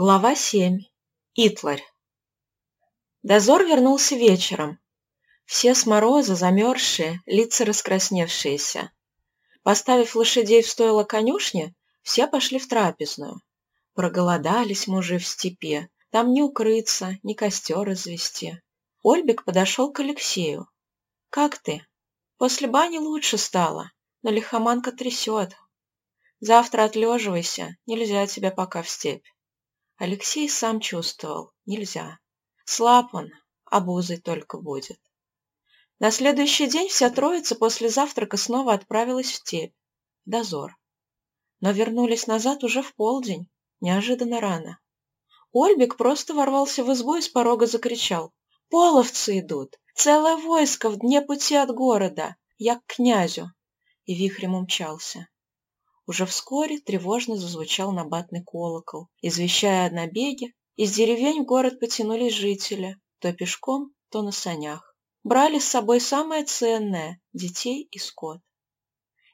Глава 7. Итларь. Дозор вернулся вечером. Все с мороза, замерзшие, лица раскрасневшиеся. Поставив лошадей в стойло конюшни, все пошли в трапезную. Проголодались мужи в степи, там не укрыться, ни костер развести. Ольбик подошел к Алексею. «Как ты? После бани лучше стало, но лихоманка трясет. Завтра отлеживайся, нельзя тебя пока в степь». Алексей сам чувствовал, нельзя. Слаб он, обузой только будет. На следующий день вся троица после завтрака снова отправилась в степь, в дозор. Но вернулись назад уже в полдень, неожиданно рано. Ольбик просто ворвался в избу и с порога закричал. «Половцы идут! Целое войско в дне пути от города! Я к князю!» И вихрем умчался. Уже вскоре тревожно зазвучал набатный колокол, извещая о набеге. Из деревень в город потянулись жители, то пешком, то на санях. Брали с собой самое ценное – детей и скот.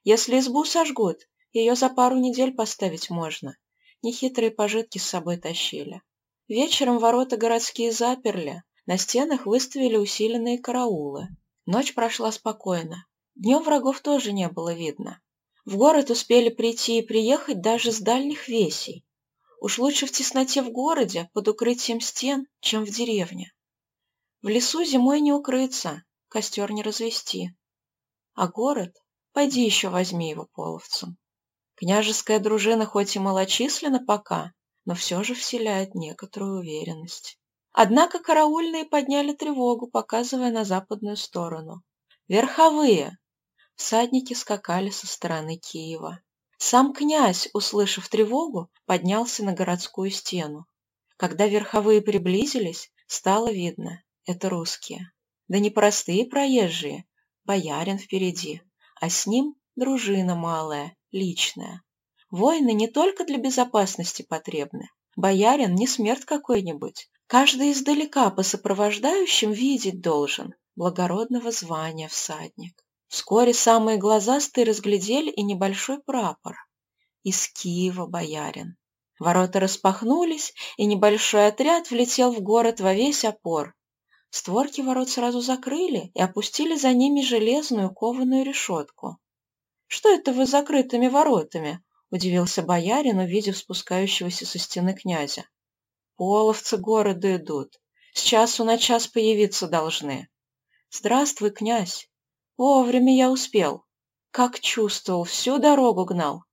Если избу сожгут, ее за пару недель поставить можно. Нехитрые пожитки с собой тащили. Вечером ворота городские заперли, на стенах выставили усиленные караулы. Ночь прошла спокойно. Днем врагов тоже не было видно. В город успели прийти и приехать даже с дальних весей. Уж лучше в тесноте в городе, под укрытием стен, чем в деревне. В лесу зимой не укрыться, костер не развести. А город? Пойди еще возьми его половцем. Княжеская дружина хоть и малочисленна пока, но все же вселяет некоторую уверенность. Однако караульные подняли тревогу, показывая на западную сторону. «Верховые! Всадники скакали со стороны Киева. Сам князь, услышав тревогу, поднялся на городскую стену. Когда верховые приблизились, стало видно — это русские. Да не простые проезжие, боярин впереди, а с ним дружина малая, личная. Воины не только для безопасности потребны. Боярин не смерть какой-нибудь. Каждый издалека по сопровождающим видеть должен благородного звания всадник. Вскоре самые глазастые разглядели и небольшой прапор. Из Киева боярин. Ворота распахнулись, и небольшой отряд влетел в город во весь опор. Створки ворот сразу закрыли и опустили за ними железную кованую решетку. «Что это вы закрытыми воротами?» — удивился боярин, увидев спускающегося со стены князя. «Половцы города идут. С часу на час появиться должны». «Здравствуй, князь!» Вовремя я успел. Как чувствовал, всю дорогу гнал.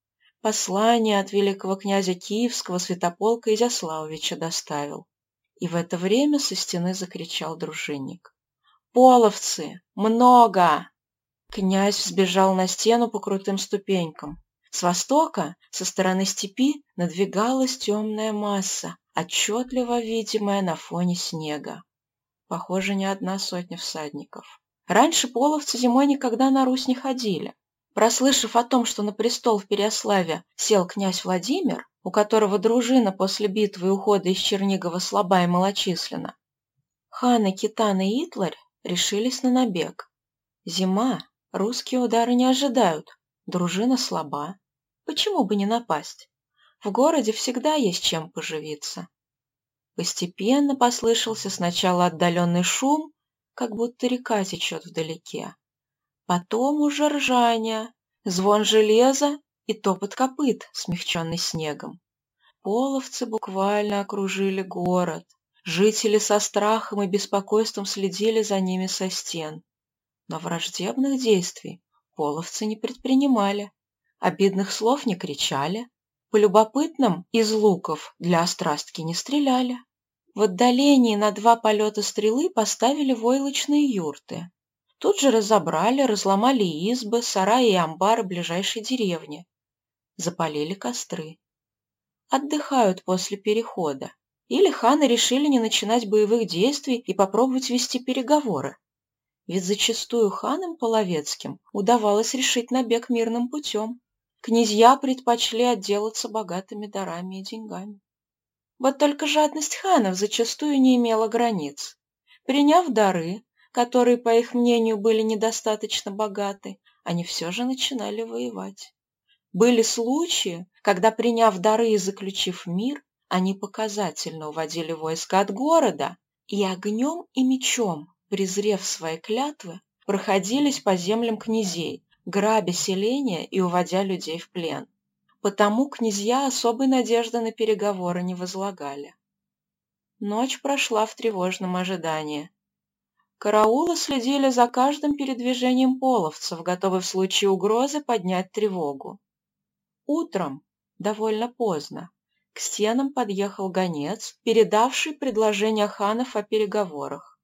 Послание от великого князя Киевского Святополка Изяславовича доставил. И в это время со стены закричал дружинник. «Половцы! Много!» Князь сбежал на стену по крутым ступенькам. С востока, со стороны степи, надвигалась темная масса, отчетливо видимая на фоне снега. Похоже, не одна сотня всадников. Раньше половцы зимой никогда на Русь не ходили. Прослышав о том, что на престол в Переославе сел князь Владимир, у которого дружина после битвы и ухода из Чернигова слаба и малочисленна, ханы Китан и Итларь решились на набег. Зима, русские удары не ожидают, дружина слаба. Почему бы не напасть? В городе всегда есть чем поживиться. Постепенно послышался сначала отдаленный шум, как будто река течет вдалеке. Потом уже ржание, звон железа и топот копыт, смягченный снегом. Половцы буквально окружили город. Жители со страхом и беспокойством следили за ними со стен. Но враждебных действий половцы не предпринимали, обидных слов не кричали, по любопытным из луков для острастки не стреляли. В отдалении на два полета стрелы поставили войлочные юрты. Тут же разобрали, разломали избы, сараи и амбары ближайшей деревни. Запалили костры. Отдыхают после перехода. Или ханы решили не начинать боевых действий и попробовать вести переговоры. Ведь зачастую ханам половецким удавалось решить набег мирным путем. Князья предпочли отделаться богатыми дарами и деньгами. Вот только жадность ханов зачастую не имела границ. Приняв дары, которые, по их мнению, были недостаточно богаты, они все же начинали воевать. Были случаи, когда, приняв дары и заключив мир, Они показательно уводили войско от города и огнем и мечом, презрев свои клятвы, проходились по землям князей, грабя селения и уводя людей в плен. Потому князья особой надежды на переговоры не возлагали. Ночь прошла в тревожном ожидании. Караулы следили за каждым передвижением половцев, готовы в случае угрозы поднять тревогу. Утром, довольно поздно, к стенам подъехал гонец, передавший предложение ханов о переговорах.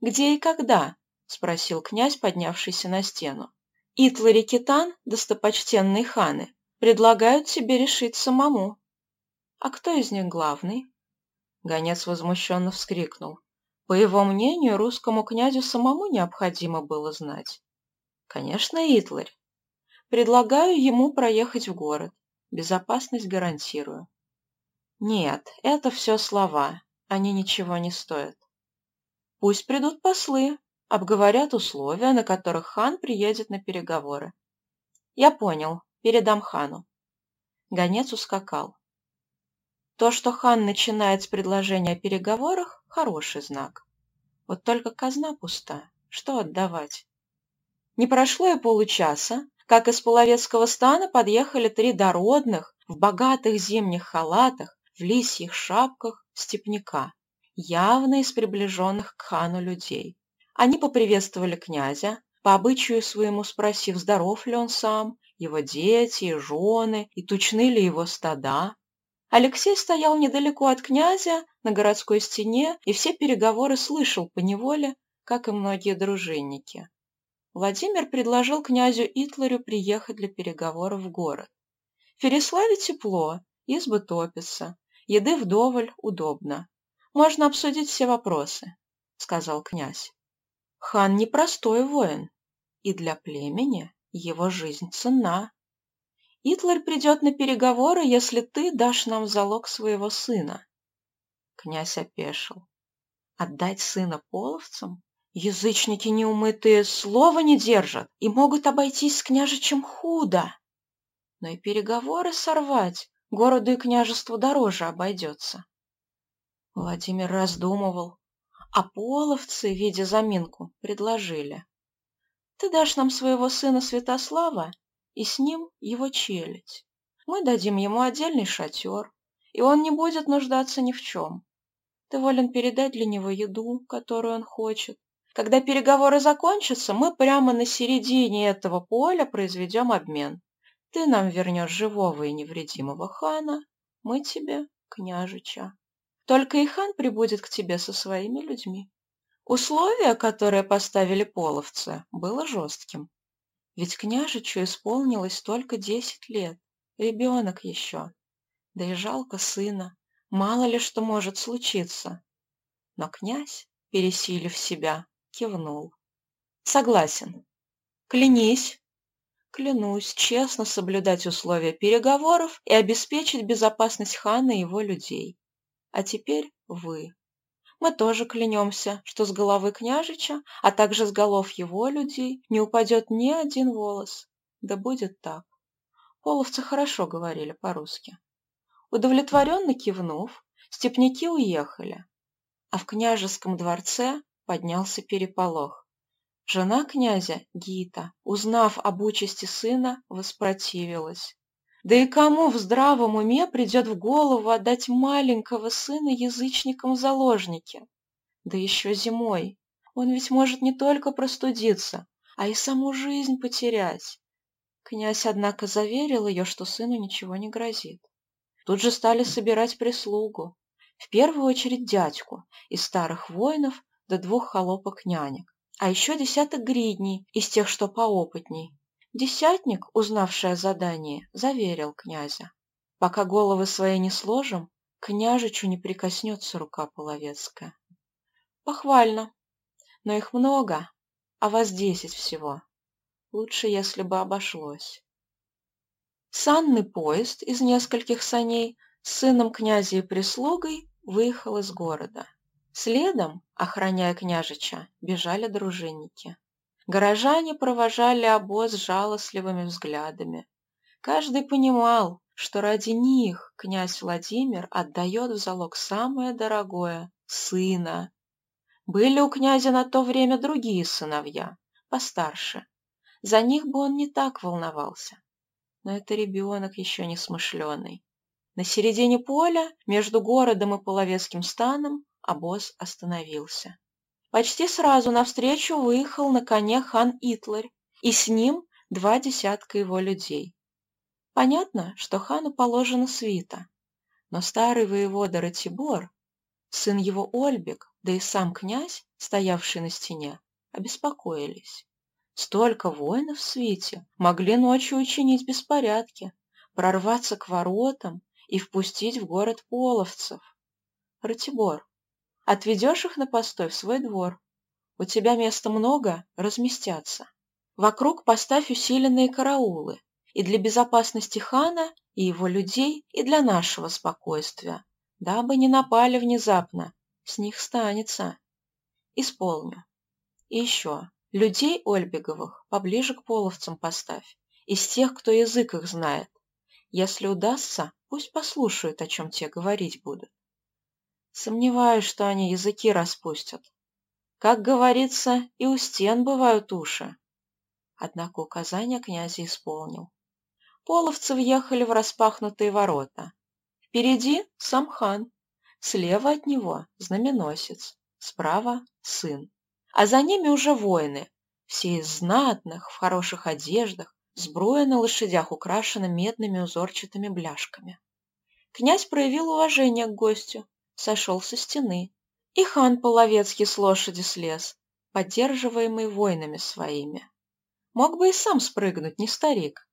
«Где и когда?» — спросил князь, поднявшийся на стену. «Итлари Китан, достопочтенные ханы, предлагают тебе решить самому». «А кто из них главный?» Гонец возмущенно вскрикнул. По его мнению, русскому князю самому необходимо было знать. «Конечно, Итларь. Предлагаю ему проехать в город. Безопасность гарантирую». «Нет, это все слова. Они ничего не стоят. Пусть придут послы, обговорят условия, на которых хан приедет на переговоры. Я понял, передам хану. Гонец ускакал. То, что хан начинает с предложения о переговорах, хороший знак. Вот только казна пуста. Что отдавать? Не прошло и получаса, как из половецкого стана подъехали три дородных, в богатых зимних халатах, в лисьих шапках степняка явно из приближенных к хану людей. Они поприветствовали князя, по обычаю своему спросив, здоров ли он сам, его дети и жены, и тучны ли его стада. Алексей стоял недалеко от князя, на городской стене, и все переговоры слышал по неволе, как и многие дружинники. Владимир предложил князю Итларю приехать для переговоров в город. В Переславе тепло, избы топятся, еды вдоволь удобно. Можно обсудить все вопросы, — сказал князь. Хан непростой воин, и для племени его жизнь ценна. Итларь придет на переговоры, если ты дашь нам залог своего сына. Князь опешил. Отдать сына половцам? Язычники неумытые слова не держат и могут обойтись с княжичем худо. Но и переговоры сорвать городу и княжеству дороже обойдется. Владимир раздумывал, а половцы, видя заминку, предложили. Ты дашь нам своего сына Святослава и с ним его челядь. Мы дадим ему отдельный шатер, и он не будет нуждаться ни в чем. Ты волен передать для него еду, которую он хочет. Когда переговоры закончатся, мы прямо на середине этого поля произведем обмен. Ты нам вернешь живого и невредимого хана, мы тебе княжича. Только и хан прибудет к тебе со своими людьми. Условие, которое поставили половцы, было жестким. Ведь княжичу исполнилось только десять лет, ребенок еще. Да и жалко сына, мало ли что может случиться. Но князь, пересилив себя, кивнул. Согласен. Клянись. Клянусь честно соблюдать условия переговоров и обеспечить безопасность хана и его людей. А теперь вы. Мы тоже клянемся, что с головы княжича, а также с голов его людей, не упадет ни один волос. Да будет так. Половцы хорошо говорили по-русски. Удовлетворенно кивнув, степняки уехали, а в княжеском дворце поднялся переполох. Жена князя, Гита, узнав об участи сына, воспротивилась. Да и кому в здравом уме придет в голову отдать маленького сына язычникам заложники? Да еще зимой. Он ведь может не только простудиться, а и саму жизнь потерять. Князь, однако, заверил ее, что сыну ничего не грозит. Тут же стали собирать прислугу. В первую очередь дядьку из старых воинов до двух холопок-нянек, а еще десяток гридней из тех, что поопытней. Десятник, узнавший о задании, заверил князя. Пока головы свои не сложим, княжичу не прикоснется рука половецкая. Похвально, но их много, а вас десять всего. Лучше, если бы обошлось. Санный поезд из нескольких саней с сыном князя и прислугой выехал из города. Следом, охраняя княжича, бежали дружинники. Горожане провожали обоз жалостливыми взглядами. Каждый понимал, что ради них князь Владимир отдает в залог самое дорогое — сына. Были у князя на то время другие сыновья, постарше. За них бы он не так волновался. Но это ребенок еще не смышленый. На середине поля, между городом и половецким станом, обоз остановился. Почти сразу навстречу выехал на коне хан Итларь, и с ним два десятка его людей. Понятно, что хану положена свита, но старый воевода Ратибор, сын его Ольбек, да и сам князь, стоявший на стене, обеспокоились. Столько воинов в свите могли ночью учинить беспорядки, прорваться к воротам и впустить в город половцев. Ратибор, отведешь их на постой в свой двор. У тебя места много, разместятся. Вокруг поставь усиленные караулы, и для безопасности хана и его людей, и для нашего спокойствия, дабы не напали внезапно, с них станется. Исполню. И еще, людей Ольбеговых поближе к половцам поставь, из тех, кто язык их знает. Если удастся, пусть послушают, о чем те говорить будут. Сомневаюсь, что они языки распустят. Как говорится, и у стен бывают уши. Однако указания князя исполнил. Половцы въехали в распахнутые ворота. Впереди сам хан, слева от него знаменосец, справа сын. А за ними уже воины, все из знатных, в хороших одеждах, сбруя на лошадях украшена медными узорчатыми бляшками. Князь проявил уважение к гостю, сошел со стены, и хан Половецкий с лошади слез, поддерживаемый воинами своими. Мог бы и сам спрыгнуть, не старик,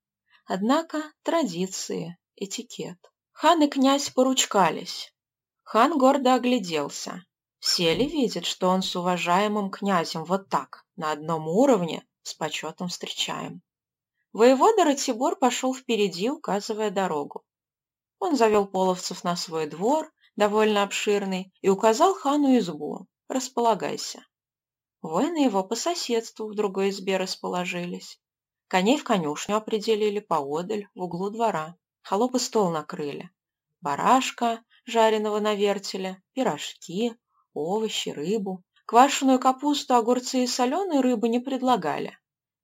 Однако традиции, этикет. Хан и князь поручкались. Хан гордо огляделся. Все ли видят, что он с уважаемым князем вот так, на одном уровне, с почетом встречаем? Воевода Ратибор пошел впереди, указывая дорогу. Он завел половцев на свой двор, довольно обширный, и указал хану избу. Располагайся. Воины его по соседству в другой избе расположились. Коней в конюшню определили поодаль, в углу двора. Холопы стол накрыли. Барашка, жареного на вертеле, пирожки, овощи, рыбу. Квашеную капусту, огурцы и соленую рыбу не предлагали.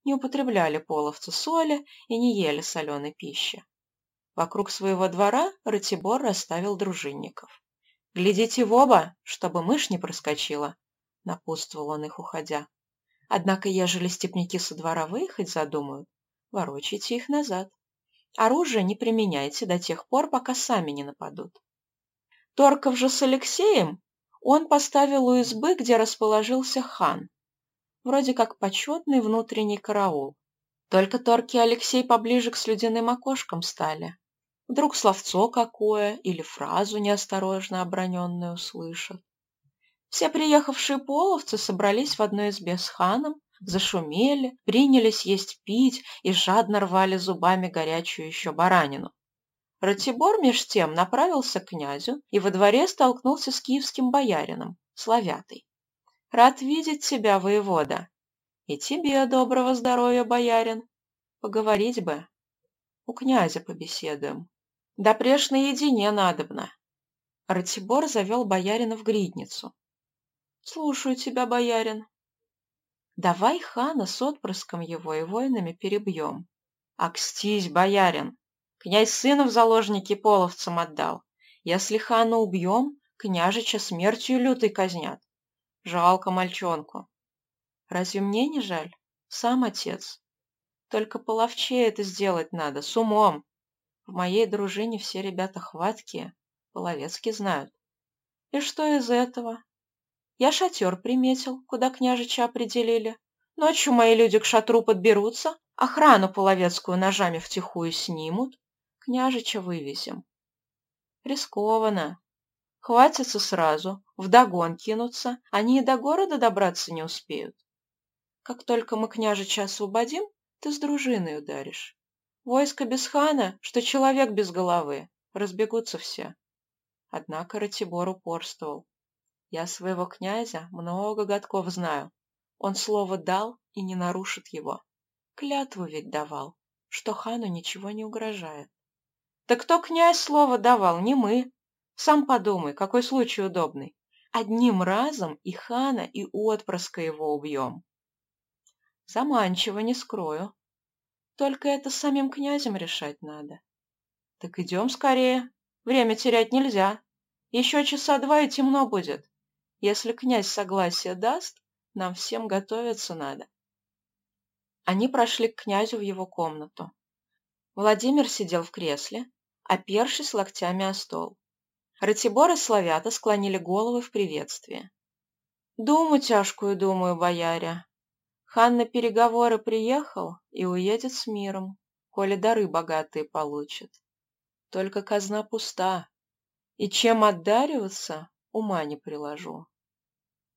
Не употребляли половцы соли и не ели соленой пищи. Вокруг своего двора Ратибор расставил дружинников. «Глядите в оба, чтобы мышь не проскочила», — напутствовал он их, уходя. Однако, ежели степняки со двора выехать задумают, ворочайте их назад. Оружие не применяйте до тех пор, пока сами не нападут. Торков же с Алексеем он поставил у избы, где расположился хан. Вроде как почетный внутренний караул. Только Торки и Алексей поближе к слюдяным окошкам стали. Вдруг словцо какое или фразу неосторожно оброненную услышат. Все приехавшие половцы собрались в одной избе с ханом, зашумели, принялись есть пить и жадно рвали зубами горячую еще баранину. Ратибор меж тем направился к князю и во дворе столкнулся с киевским боярином, славятой. «Рад видеть тебя, воевода!» «И тебе доброго здоровья, боярин!» «Поговорить бы!» «У князя побеседуем!» «Да прежь наедине надобно!» Ратибор завел боярина в гридницу, Слушаю тебя, боярин. Давай хана с отпрыском его и воинами перебьем. Акстись, боярин. Князь сына в заложники половцам отдал. Если хана убьем, княжича смертью лютой казнят. Жалко мальчонку. Разве мне не жаль? Сам отец. Только половче это сделать надо, с умом. В моей дружине все ребята хваткие, половецки знают. И что из этого? Я шатер приметил, куда княжича определили. Ночью мои люди к шатру подберутся, охрану половецкую ножами втихую снимут, княжича вывезем. Рискованно. Хватятся сразу, вдогон кинутся, они и до города добраться не успеют. Как только мы княжича освободим, ты с дружиной ударишь. Войско без хана, что человек без головы, разбегутся все. Однако Ратибор упорствовал. Я своего князя много годков знаю. Он слово дал и не нарушит его. Клятву ведь давал, что хану ничего не угрожает. Так кто князь слово давал, не мы. Сам подумай, какой случай удобный. Одним разом и хана, и отпрыска его убьем. Заманчиво, не скрою. Только это самим князем решать надо. Так идем скорее. Время терять нельзя. Еще часа два и темно будет. Если князь согласие даст, нам всем готовиться надо. Они прошли к князю в его комнату. Владимир сидел в кресле, опершись локтями о стол. Ратибор и Славята склонили головы в приветствии. «Думу тяжкую, думаю, бояре. Хан на переговоры приехал и уедет с миром, коли дары богатые получит. Только казна пуста, и чем отдариваться, ума не приложу».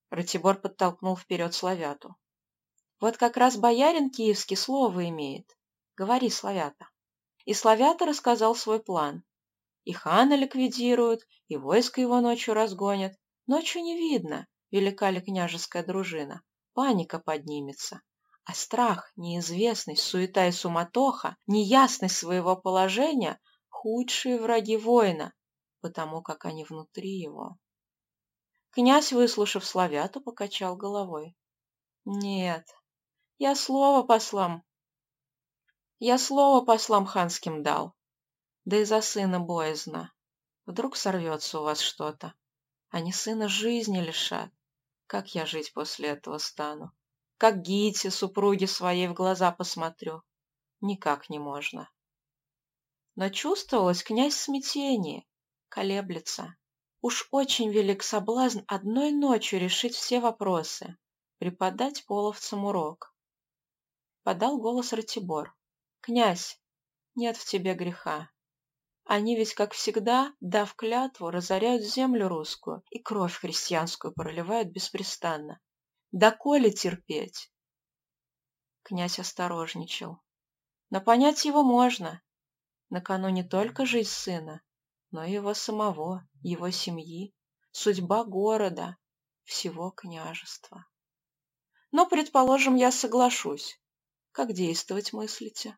Ратибор подтолкнул вперед Славяту. «Вот как раз боярин киевский слово имеет. Говори, Славята». И Славята рассказал свой план. И хана ликвидируют, и войско его ночью разгонят. Ночью не видно, велика ли княжеская дружина. Паника поднимется. А страх, неизвестность, суета и суматоха, неясность своего положения – худшие враги воина, потому как они внутри его. Князь, выслушав славяту, покачал головой. «Нет, я слово послам. Я слово послам ханским дал. Да и за сына боязно. Вдруг сорвется у вас что-то. Они сына жизни лишат. Как я жить после этого стану? Как Гите, супруге своей, в глаза посмотрю? Никак не можно. Но чувствовалось князь смятение, колеблется. Уж очень велик соблазн одной ночью решить все вопросы, преподать половцам урок. Подал голос Ратибор. «Князь, нет в тебе греха. Они ведь, как всегда, дав клятву, разоряют землю русскую и кровь христианскую проливают беспрестанно. Да коли терпеть? Князь осторожничал. Но понять его можно. На кону не только жизнь сына, но и его самого, его семьи, судьба города, всего княжества. Но, предположим, я соглашусь. Как действовать мыслите?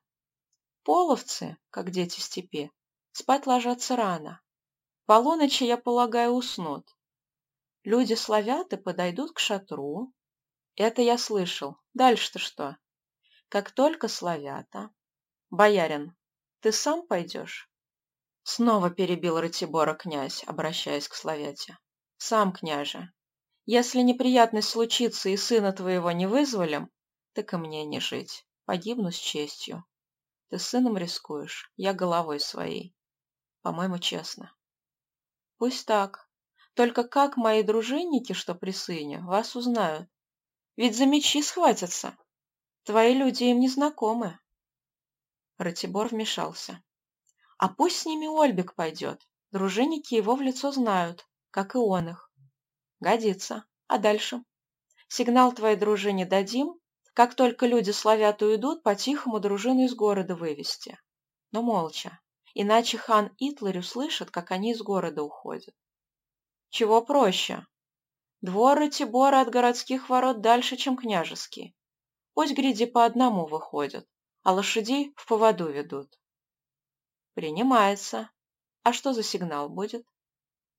Половцы, как дети степи, Спать ложатся рано. Полуночи, я полагаю, уснут. Люди славяты подойдут к шатру. Это я слышал. Дальше-то что? Как только славята... Боярин, ты сам пойдешь? Снова перебил Ратибора князь, обращаясь к славяте. Сам, княже. Если неприятность случится и сына твоего не вызволим, так и мне не жить. Погибну с честью. Ты сыном рискуешь, я головой своей. По-моему, честно. Пусть так. Только как мои дружинники, что при сыне, вас узнают? Ведь за мечи схватятся. Твои люди им не знакомы. Ратибор вмешался. А пусть с ними Ольбик пойдет. Дружинники его в лицо знают, как и он их. Годится. А дальше? Сигнал твоей дружине дадим, как только люди славят уйдут, по-тихому дружину из города вывести. Но молча, иначе хан Итларь услышит, как они из города уходят. Чего проще? Дворы Тибора от городских ворот дальше, чем княжеские. Пусть гриди по одному выходят, а лошадей в поводу ведут. Принимается. А что за сигнал будет?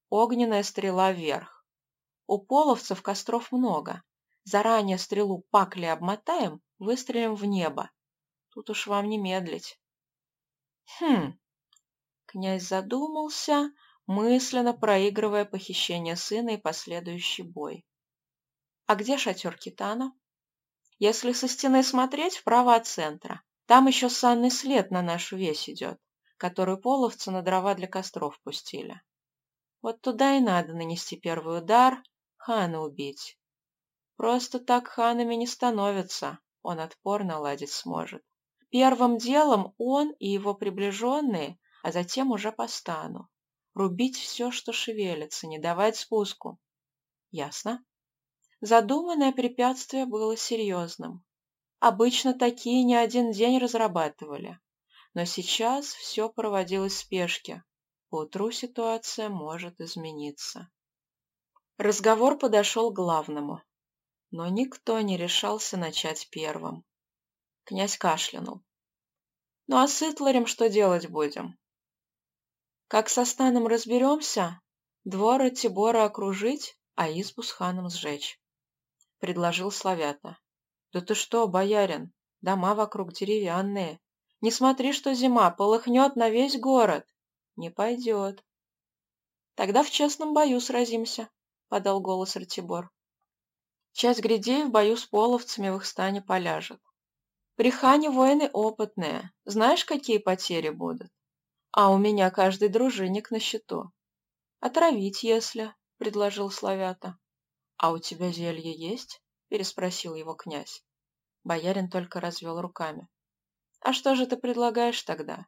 Огненная стрела вверх. У половцев костров много. Заранее стрелу пакли обмотаем, выстрелим в небо. Тут уж вам не медлить. Хм, Князь задумался, мысленно проигрывая похищение сына и последующий бой. А где шатер Китана? Если со стены смотреть, вправо от центра. Там еще санный след на нашу весь идет, которую половцы на дрова для костров пустили. Вот туда и надо нанести первый удар, хана убить. Просто так ханами не становятся, он отпор наладить сможет. Первым делом он и его приближенные а затем уже по стану. Рубить все, что шевелится, не давать спуску. Ясно? Задуманное препятствие было серьезным. Обычно такие не один день разрабатывали. Но сейчас все проводилось в спешке. Поутру ситуация может измениться. Разговор подошел к главному. Но никто не решался начать первым. Князь кашлянул. «Ну а с Итларем что делать будем?» Как со станом разберемся, двор Тибора окружить, а избу с ханом сжечь, — предложил Славята. Да ты что, боярин, дома вокруг деревянные. Не смотри, что зима полыхнет на весь город. Не пойдет. Тогда в честном бою сразимся, — подал голос Ратибор. Часть грядей в бою с половцами в их стане поляжет. При хане воины опытные, знаешь, какие потери будут? А у меня каждый дружинник на счету. Отравить, если, — предложил Славята. А у тебя зелье есть? — переспросил его князь. Боярин только развел руками. «А что же ты предлагаешь тогда?»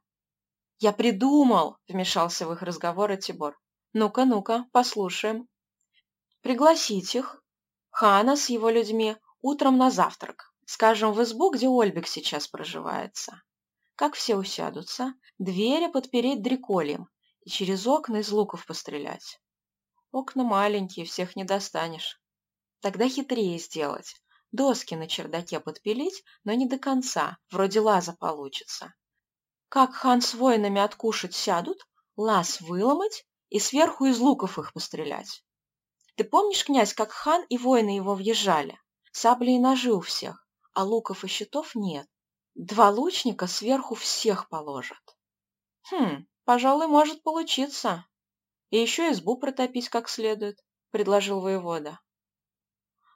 «Я придумал!» — вмешался в их разговоры Тибор. «Ну-ка, ну-ка, послушаем. Пригласить их, хана с его людьми, утром на завтрак, скажем, в избу, где Ольбик сейчас проживается. Как все усядутся, двери подпереть дрекольем и через окна из луков пострелять. Окна маленькие, всех не достанешь. Тогда хитрее сделать. Доски на чердаке подпилить, но не до конца, вроде лаза получится. Как хан с воинами откушать сядут, лаз выломать и сверху из луков их пострелять. Ты помнишь, князь, как хан и воины его въезжали? Сабли и ножи у всех, а луков и щитов нет. Два лучника сверху всех положат. Хм, пожалуй, может получиться. И еще избу протопить как следует, предложил воевода.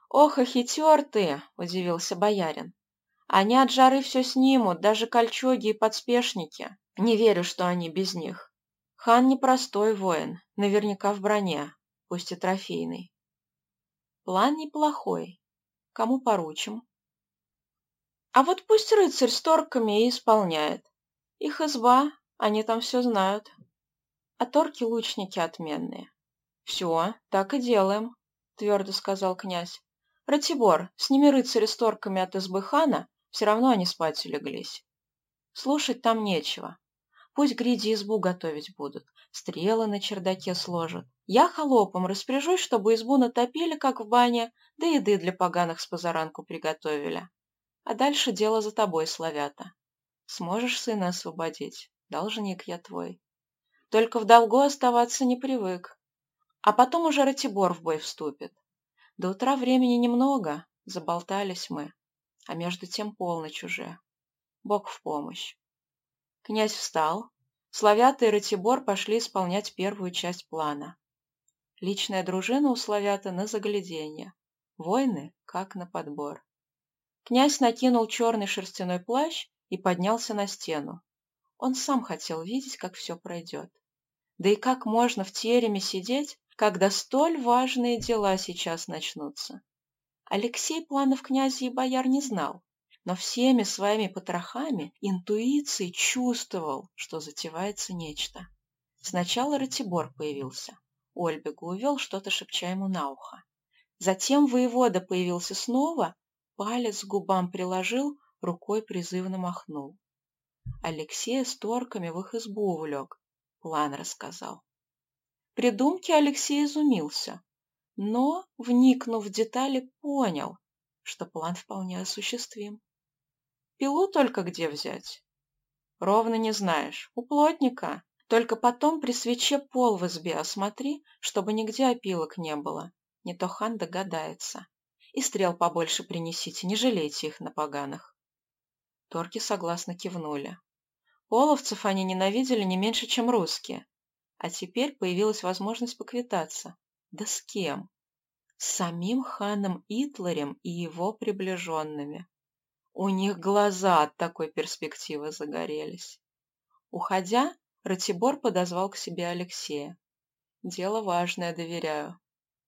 «Ох, хитер ты!» — удивился боярин. «Они от жары все снимут, даже кольчуги и подспешники. Не верю, что они без них. Хан непростой воин, наверняка в броне, пусть и трофейный. План неплохой. Кому поручим?» «А вот пусть рыцарь с торками и исполняет. Их изба, они там все знают. А торки-лучники отменные». «Все, так и делаем», — твердо сказал князь. Ратибор, сними рыцаря с торками от избы хана, все равно они спать улеглись. Слушать там нечего. Пусть гриди избу готовить будут, стрелы на чердаке сложат. Я холопом распоряжусь, чтобы избу натопили, как в бане, да еды для поганых с позаранку приготовили. А дальше дело за тобой, славята. Сможешь сына освободить, должник я твой. Только в долгу оставаться не привык. А потом уже Ратибор в бой вступит. До утра времени немного, заболтались мы, а между тем полночь уже. Бог в помощь. Князь встал. Славята и Ратибор пошли исполнять первую часть плана. Личная дружина у Славята на загляденье. Войны как на подбор. Князь накинул черный шерстяной плащ и поднялся на стену. Он сам хотел видеть, как все пройдет. Да и как можно в тереме сидеть, когда столь важные дела сейчас начнутся. Алексей планов князя и бояр не знал, но всеми своими потрохами, интуицией чувствовал, что затевается нечто. Сначала Ратибор появился. Ольбегу увел, что-то шепча ему на ухо. Затем воевода появился снова, палец к губам приложил, рукой призывно махнул. Алексея с торками в их избу увлек, план рассказал. Придумки Алексей изумился, но, вникнув в детали, понял, что план вполне осуществим. Пилу только где взять? Ровно не знаешь. У плотника. Только потом при свече пол в избе осмотри, чтобы нигде опилок не было. Не то хан догадается. И стрел побольше принесите, не жалейте их на поганых. Торки согласно кивнули. Половцев они ненавидели не меньше, чем русские. А теперь появилась возможность поквитаться. Да с кем? С самим ханом Итларем и его приближенными. У них глаза от такой перспективы загорелись. Уходя, Ратибор подозвал к себе Алексея. «Дело важное, доверяю.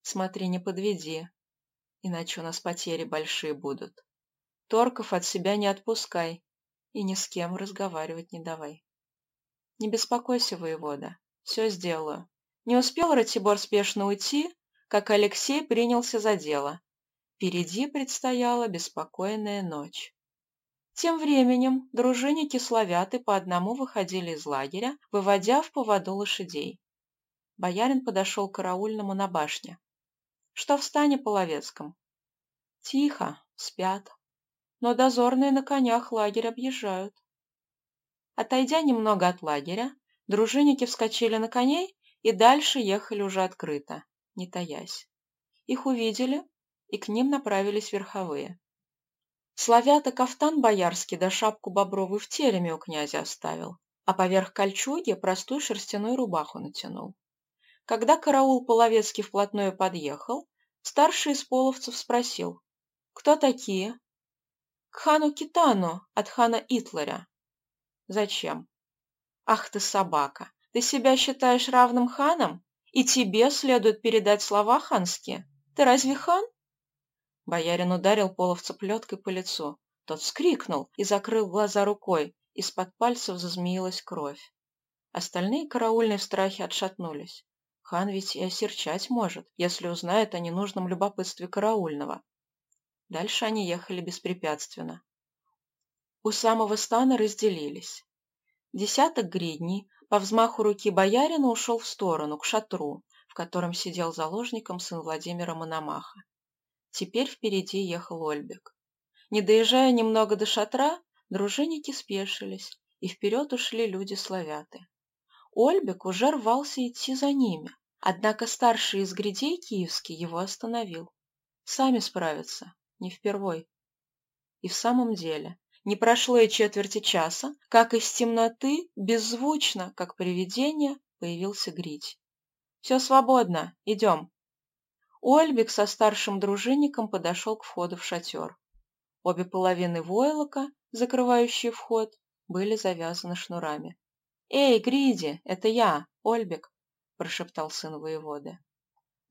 Смотри, не подведи, иначе у нас потери большие будут. Торков от себя не отпускай и ни с кем разговаривать не давай. Не беспокойся, воевода, все сделаю. Не успел Ратибор спешно уйти, как Алексей принялся за дело. Впереди предстояла беспокойная ночь. Тем временем дружинники славяты по одному выходили из лагеря, выводя в поводу лошадей. Боярин подошел к караульному на башне. «Что в стане Половецком?» «Тихо, спят. Но дозорные на конях лагерь объезжают». Отойдя немного от лагеря, Дружинники вскочили на коней и дальше ехали уже открыто, не таясь. Их увидели, и к ним направились верховые. Славята кафтан боярский да шапку бобровую в тереме у князя оставил, а поверх кольчуги простую шерстяную рубаху натянул. Когда караул Половецкий вплотную подъехал, старший из половцев спросил, «Кто такие?» «К хану Китану от хана Итларя». «Зачем?» «Ах ты собака! Ты себя считаешь равным ханом? И тебе следует передать слова ханские? Ты разве хан?» Боярин ударил половца плеткой по лицу. Тот вскрикнул и закрыл глаза рукой. Из-под пальцев зазмеилась кровь. Остальные караульные в страхе отшатнулись. Хан ведь и осерчать может, если узнает о ненужном любопытстве караульного. Дальше они ехали беспрепятственно. У самого стана разделились. Десяток гридней по взмаху руки боярина ушел в сторону, к шатру, в котором сидел заложником сын Владимира Мономаха. Теперь впереди ехал Ольбек. Не доезжая немного до шатра, дружинники спешились, и вперед ушли люди-славяты. Ольбек уже рвался идти за ними, однако старший из грядей киевский его остановил. Сами справятся, не впервой. И в самом деле, не прошло и четверти часа, как из темноты, беззвучно, как привидение, появился Грить. «Все свободно, идем», Ольбик со старшим дружинником подошел к входу в шатер. Обе половины войлока, закрывающие вход, были завязаны шнурами. «Эй, Гриди, это я, Ольбик!» – прошептал сын воеводы.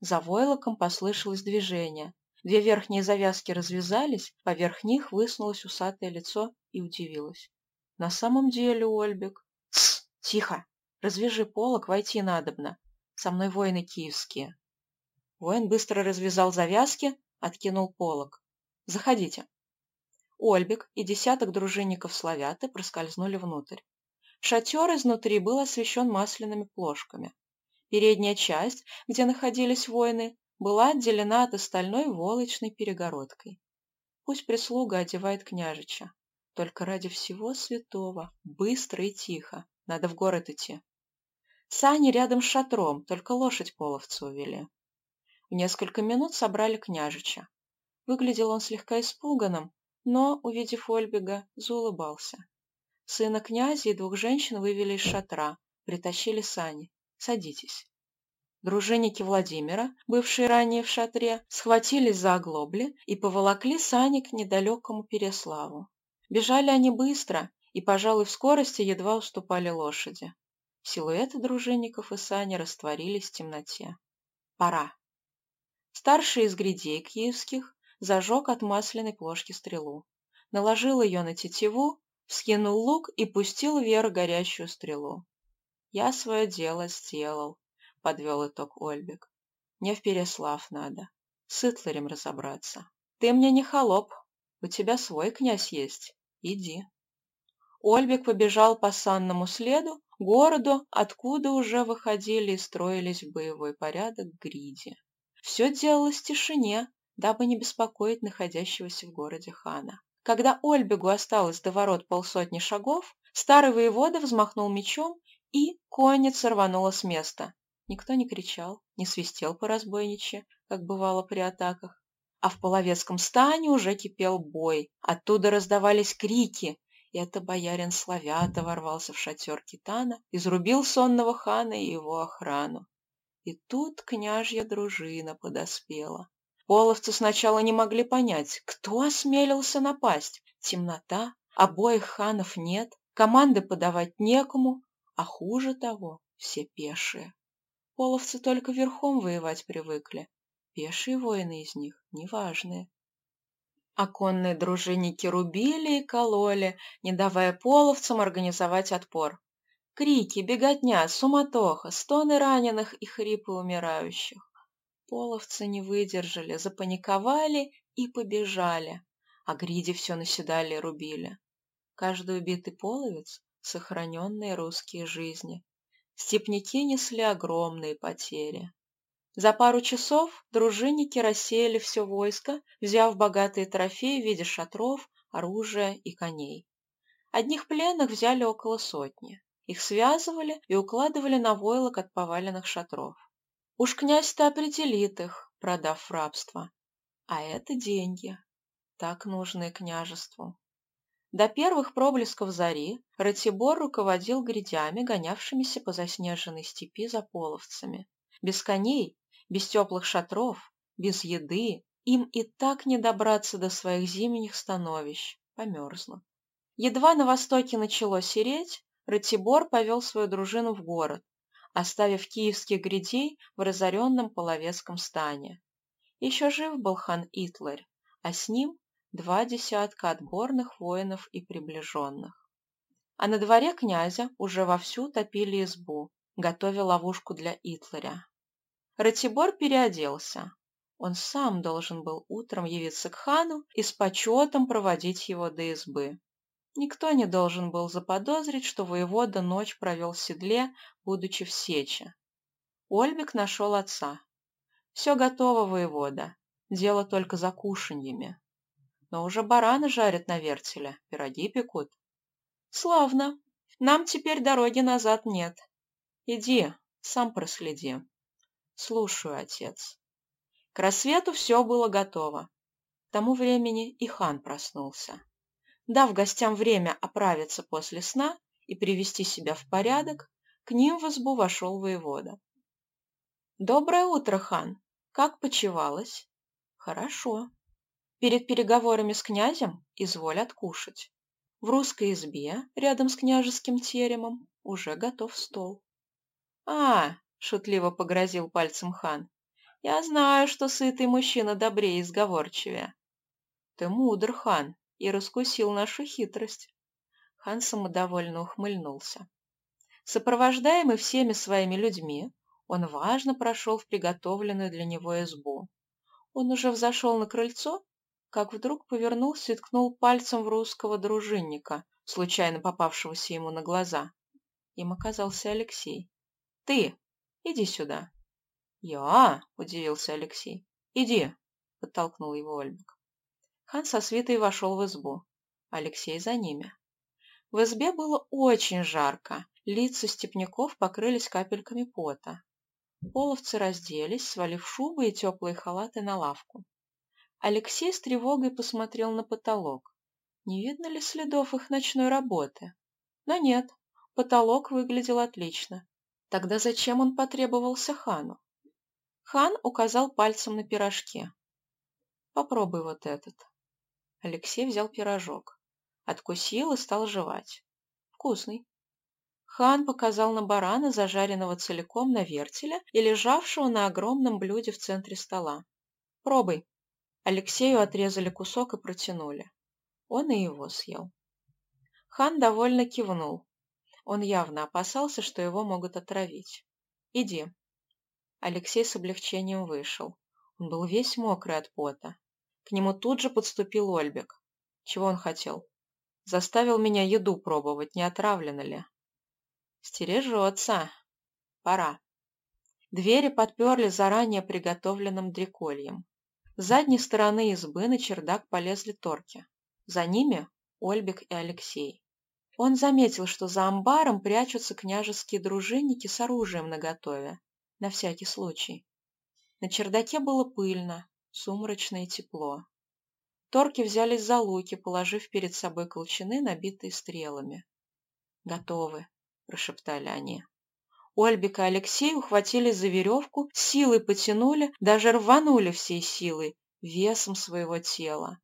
За войлоком послышалось движение. Две верхние завязки развязались, поверх них высунулось усатое лицо и удивилось. «На самом деле, Ольбик...» «Тсс! Тихо! Развяжи полок, войти надобно. Со мной воины киевские». Воин быстро развязал завязки, откинул полог. «Заходите». Ольбик и десяток дружинников славяты проскользнули внутрь. Шатер изнутри был освещен масляными плошками. Передняя часть, где находились воины, была отделена от остальной волочной перегородкой. Пусть прислуга одевает княжича. Только ради всего святого, быстро и тихо. Надо в город идти. Сани рядом с шатром, только лошадь половцу увели. В несколько минут собрали княжича. Выглядел он слегка испуганным, но, увидев Ольбега, заулыбался. Сына князя и двух женщин вывели из шатра, притащили сани. «Садитесь». Дружинники Владимира, бывшие ранее в шатре, схватились за оглобли и поволокли сани к недалекому Переславу. Бежали они быстро и, пожалуй, в скорости едва уступали лошади. Силуэты дружинников и сани растворились в темноте. «Пора!» Старший из грядей киевских зажег от масляной плошки стрелу. Наложил ее на тетиву, вскинул лук и пустил вверх горящую стрелу. «Я свое дело сделал», — подвел итог Ольбек. «Мне в Переслав надо. С Итларем разобраться. Ты мне не холоп. У тебя свой князь есть. Иди». Ольбек побежал по санному следу, городу, откуда уже выходили и строились в боевой порядок гриди. Все делалось в тишине, дабы не беспокоить находящегося в городе хана. Когда Ольбегу осталось до ворот полсотни шагов, старый воевода взмахнул мечом, и конница рванула с места. Никто не кричал, не свистел по разбойничьи, как бывало при атаках. А в половецком стане уже кипел бой. Оттуда раздавались крики, и это боярин Славята ворвался в шатер Китана, изрубил сонного хана и его охрану. И тут княжья дружина подоспела. Половцы сначала не могли понять, кто осмелился напасть. Темнота, обоих ханов нет, команды подавать некому, а хуже того, все пешие. Половцы только верхом воевать привыкли. Пешие воины из них неважные. Оконные дружинники рубили и кололи, не давая половцам организовать отпор. Крики, беготня, суматоха, стоны раненых и хрипы умирающих. Половцы не выдержали, запаниковали и побежали, а гриди все наседали и рубили. Каждый убитый половец — сохраненные русские жизни. Степники несли огромные потери. За пару часов дружинники рассеяли все войско, взяв богатые трофеи в виде шатров, оружия и коней. Одних пленных взяли около сотни. Их связывали и укладывали на войлок от поваленных шатров. Уж князь-то определит их, продав рабство. А это деньги, так нужные княжеству. До первых проблесков зари Ратибор руководил грядями, гонявшимися по заснеженной степи за половцами. Без коней, без теплых шатров, без еды им и так не добраться до своих зимних становищ, померзло. Едва на востоке начало сереть, Ратибор повел свою дружину в город, оставив киевских грядей в разоренном половецком стане. Еще жив был хан Итларь, а с ним два десятка отборных воинов и приближенных. А на дворе князя уже вовсю топили избу, готовя ловушку для Итларя. Ратибор переоделся. Он сам должен был утром явиться к хану и с почетом проводить его до избы. Никто не должен был заподозрить, что воевода ночь провел в седле, будучи в сече. Ольбик нашел отца. «Все готово, воевода. Дело только за кушаньями. Но уже бараны жарят на вертеле, пироги пекут». «Славно. Нам теперь дороги назад нет. Иди, сам проследи». «Слушаю, отец». К рассвету все было готово. К тому времени и хан проснулся. Дав гостям время оправиться после сна и привести себя в порядок, к ним в избу вошел воевода. «Доброе утро, хан! Как почевалось?» «Хорошо. Перед переговорами с князем изволь откушать. В русской избе, рядом с княжеским теремом, уже готов стол». «А!» — шутливо погрозил пальцем хан. «Я знаю, что сытый мужчина добрее и сговорчивее». «Ты мудр, хан, и раскусил нашу хитрость. Хан самодовольно ухмыльнулся. Сопровождаемый всеми своими людьми, он важно прошел в приготовленную для него избу. Он уже взошел на крыльцо, как вдруг повернулся и ткнул пальцем в русского дружинника, случайно попавшегося ему на глаза. Им оказался Алексей. «Ты! Иди сюда!» «Я?» — удивился Алексей. «Иди!» — подтолкнул его Ольбик. Хан со свитой вошел в избу. Алексей за ними. В избе было очень жарко. Лица степняков покрылись капельками пота. Половцы разделись, свалив шубы и теплые халаты на лавку. Алексей с тревогой посмотрел на потолок. Не видно ли следов их ночной работы? Но нет, потолок выглядел отлично. Тогда зачем он потребовался хану? Хан указал пальцем на пирожки. Попробуй вот этот. Алексей взял пирожок. Откусил и стал жевать. Вкусный. Хан показал на барана, зажаренного целиком на вертеле и лежавшего на огромном блюде в центре стола. «Пробуй». Алексею отрезали кусок и протянули. Он и его съел. Хан довольно кивнул. Он явно опасался, что его могут отравить. «Иди». Алексей с облегчением вышел. Он был весь мокрый от пота. К нему тут же подступил Ольбек. Чего он хотел? Заставил меня еду пробовать, не отравлено ли. Стережется. Пора. Двери подперли заранее приготовленным дрекольем. С задней стороны избы на чердак полезли торки. За ними Ольбек и Алексей. Он заметил, что за амбаром прячутся княжеские дружинники с оружием наготове, на всякий случай. На чердаке было пыльно, сумрачно и тепло. Торки взялись за луки, положив перед собой колчаны, набитые стрелами. «Готовы», — прошептали они. Ольбик и Алексей ухватились за веревку, силой потянули, даже рванули всей силой, весом своего тела.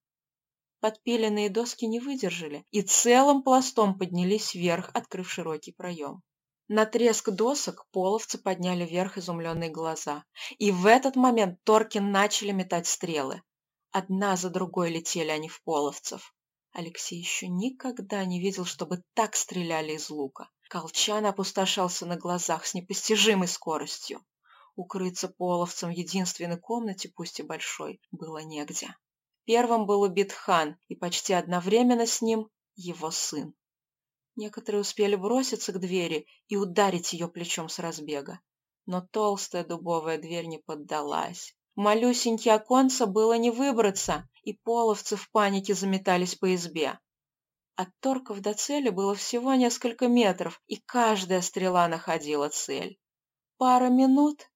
Подпиленные доски не выдержали и целым пластом поднялись вверх, открыв широкий проем. На треск досок половцы подняли вверх изумленные глаза. И в этот момент торки начали метать стрелы. Одна за другой летели они в половцев. Алексей еще никогда не видел, чтобы так стреляли из лука. Колчан опустошался на глазах с непостижимой скоростью. Укрыться половцем в единственной комнате, пусть и большой, было негде. Первым был убит хан, и почти одновременно с ним его сын. Некоторые успели броситься к двери и ударить ее плечом с разбега. Но толстая дубовая дверь не поддалась. В малюсенькие оконца было не выбраться, и половцы в панике заметались по избе. От торков до цели было всего несколько метров, и каждая стрела находила цель. Пара минут,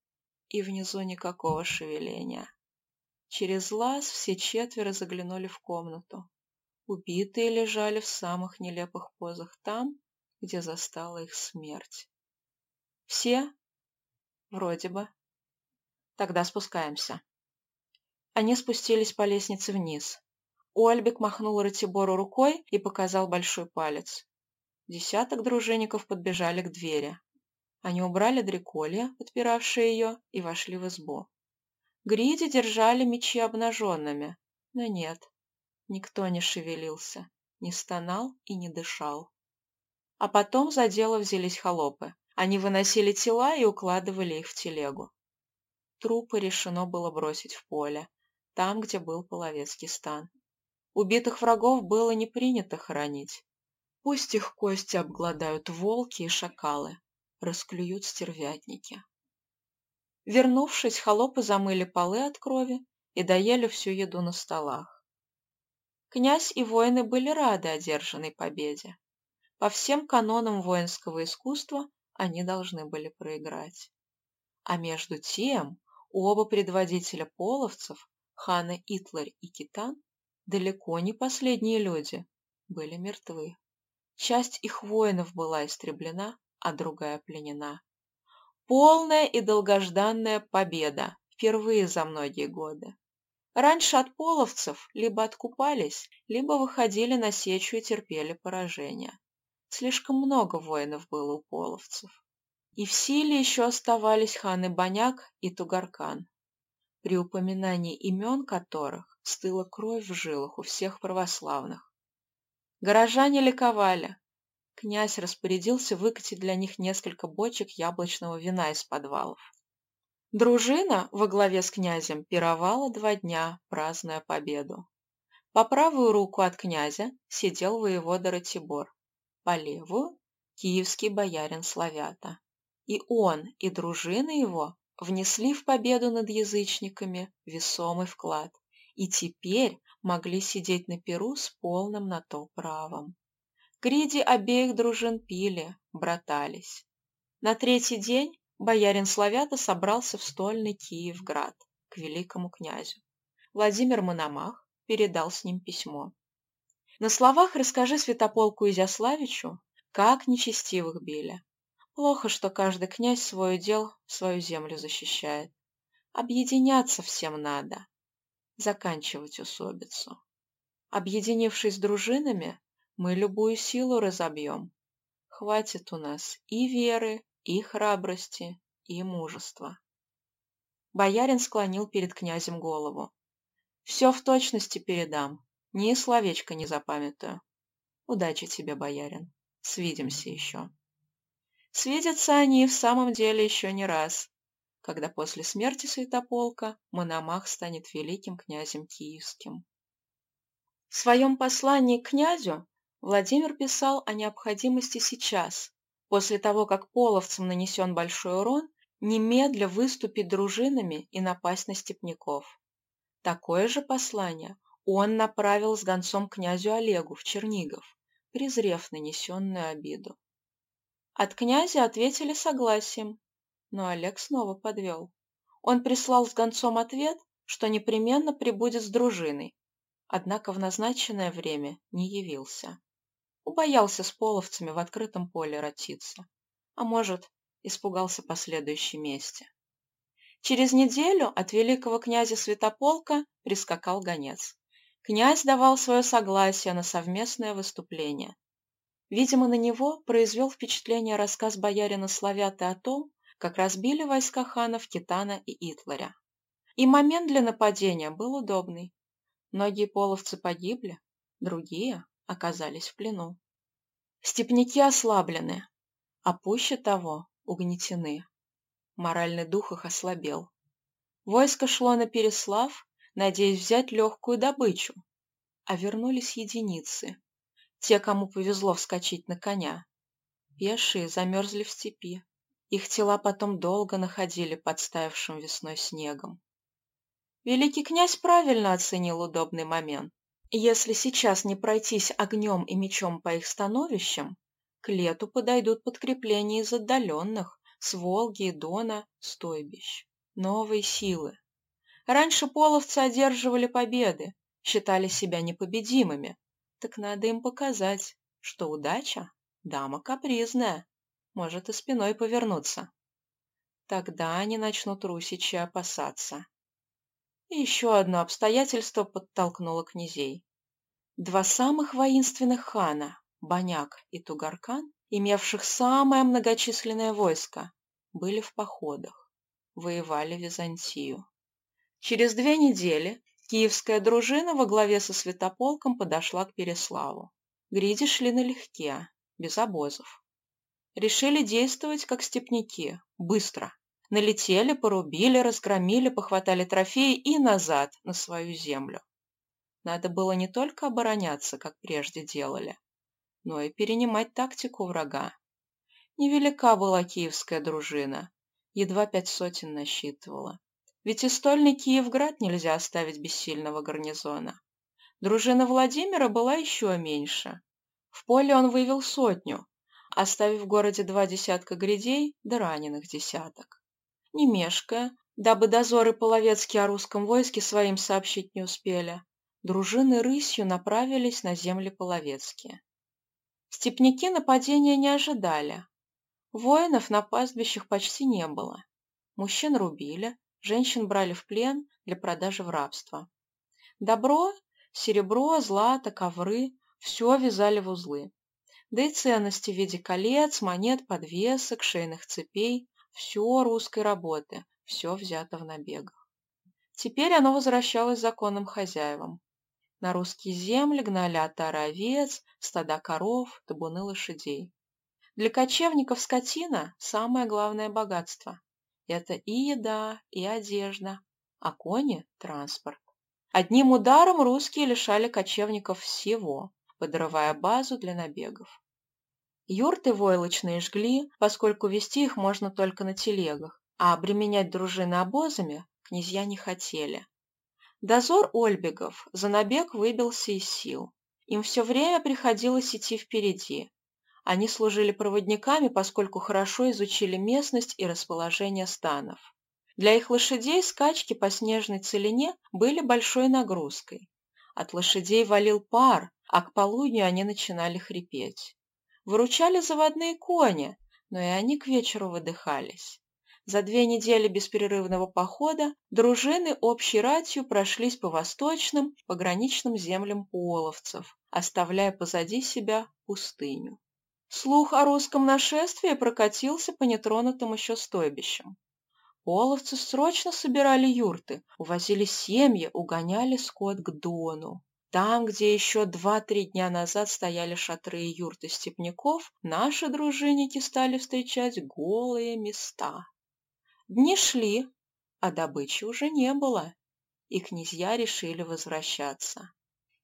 и внизу никакого шевеления. Через лаз все четверо заглянули в комнату. Убитые лежали в самых нелепых позах там, где застала их смерть. Все? Вроде бы. Тогда спускаемся. Они спустились по лестнице вниз. Уальбек махнул Ратибору рукой и показал большой палец. Десяток дружинников подбежали к двери. Они убрали дреколья, подпиравшие ее, и вошли в избу. Гриди держали мечи обнаженными, но нет, никто не шевелился, не стонал и не дышал. А потом за дело взялись холопы. Они выносили тела и укладывали их в телегу. Трупы решено было бросить в поле, там, где был половецкий стан. Убитых врагов было не принято хоронить. Пусть их кости обгладают волки и шакалы, расклюют стервятники. Вернувшись, холопы замыли полы от крови и доели всю еду на столах. Князь и воины были рады одержанной победе. По всем канонам воинского искусства они должны были проиграть. А между тем оба предводителя половцев, ханы Итларь и Китан, далеко не последние люди, были мертвы. Часть их воинов была истреблена, а другая пленена. Полная и долгожданная победа, впервые за многие годы. Раньше от половцев либо откупались, либо выходили на сечу и терпели поражение. Слишком много воинов было у половцев. И в силе еще оставались ханы Баняк и Тугаркан, при упоминании имен которых стыла кровь в жилах у всех православных. Горожане ликовали. Князь распорядился выкатить для них несколько бочек яблочного вина из подвалов. Дружина во главе с князем пировала два дня, празднуя победу. По правую руку от князя сидел воевода Ратибор, по левую – киевский боярин Славята. И он, и дружина его внесли в победу над язычниками весомый вклад и теперь могли сидеть на перу с полным на то правом. Гриди обеих дружин пили, братались. На третий день боярин Славята собрался в стольный Киевград к великому князю. Владимир Мономах передал с ним письмо. На словах расскажи Святополку Изяславичу, как нечестивых били. Плохо, что каждый князь свое дел, свою землю защищает. Объединяться всем надо заканчивать усобицу. Объединившись дружинами, мы любую силу разобьем. Хватит у нас и веры, и храбрости, и мужества. Боярин склонил перед князем голову. Все в точности передам, ни словечко не запамятую. Удачи тебе, боярин. Свидимся еще. Свидятся они в самом деле еще не раз, когда после смерти Святополка Мономах станет великим князем киевским. В своем послании к князю Владимир писал о необходимости сейчас, после того, как половцам нанесен большой урон, немедля выступить дружинами и напасть на степняков. Такое же послание он направил с гонцом князю Олегу в Чернигов, презрев нанесенную обиду. От князя ответили согласием, но Олег снова подвел. Он прислал с гонцом ответ, что непременно прибудет с дружиной, однако в назначенное время не явился. Убоялся с половцами в открытом поле ротиться, а может, испугался последующей мести. Через неделю от великого князя Святополка прискакал гонец. Князь давал свое согласие на совместное выступление. Видимо, на него произвел впечатление рассказ боярина Славяты о том, как разбили войска ханов Китана и Итларя. И момент для нападения был удобный. Многие половцы погибли, другие оказались в плену. Степняки ослаблены, а пуще того угнетены. Моральный дух их ослабел. Войско шло на Переслав, надеясь взять легкую добычу, а вернулись единицы, те, кому повезло вскочить на коня. Пешие замерзли в степи, их тела потом долго находили под стаявшим весной снегом. Великий князь правильно оценил удобный момент. Если сейчас не пройтись огнем и мечом по их становищам, к лету подойдут подкрепления из отдаленных, с Волги и Дона, стойбищ. Новые силы. Раньше половцы одерживали победы, считали себя непобедимыми. Так надо им показать, что удача – дама капризная, может и спиной повернуться. Тогда они начнут русичи опасаться. И еще одно обстоятельство подтолкнуло князей. Два самых воинственных хана, Баняк и Тугаркан, имевших самое многочисленное войско, были в походах, воевали Византию. Через две недели киевская дружина во главе со Святополком подошла к Переславу. Гриди шли налегке, без обозов. Решили действовать как степняки, быстро. Налетели, порубили, разгромили, похватали трофеи и назад, на свою землю. Надо было не только обороняться, как прежде делали, но и перенимать тактику врага. Невелика была киевская дружина, едва пять сотен насчитывала. Ведь и стольный Киевград нельзя оставить без сильного гарнизона. Дружина Владимира была еще меньше. В поле он вывел сотню, оставив в городе два десятка грядей да раненых десяток не мешкая, дабы дозоры половецкие о русском войске своим сообщить не успели, дружины рысью направились на земли половецкие. Степняки нападения не ожидали. Воинов на пастбищах почти не было. Мужчин рубили, женщин брали в плен для продажи в рабство. Добро, серебро, злато, ковры – все вязали в узлы. Да и ценности в виде колец, монет, подвесок, шейных цепей все русской работы, все взято в набегах. Теперь оно возвращалось законным хозяевам. На русские земли гнали отары овец, стада коров, табуны лошадей. Для кочевников скотина – самое главное богатство. Это и еда, и одежда, а кони – транспорт. Одним ударом русские лишали кочевников всего, подрывая базу для набегов. Юрты войлочные жгли, поскольку вести их можно только на телегах, а обременять дружины обозами князья не хотели. Дозор Ольбегов за набег выбился из сил. Им все время приходилось идти впереди. Они служили проводниками, поскольку хорошо изучили местность и расположение станов. Для их лошадей скачки по снежной целине были большой нагрузкой. От лошадей валил пар, а к полудню они начинали хрипеть. Выручали заводные кони, но и они к вечеру выдыхались. За две недели беспрерывного похода дружины общей ратью прошлись по восточным пограничным землям половцев, оставляя позади себя пустыню. Слух о русском нашествии прокатился по нетронутым еще стойбищам. Половцы срочно собирали юрты, увозили семьи, угоняли скот к Дону. Там, где еще два-три дня назад стояли шатры и юрты степняков, наши дружинники стали встречать голые места. Дни шли, а добычи уже не было, и князья решили возвращаться.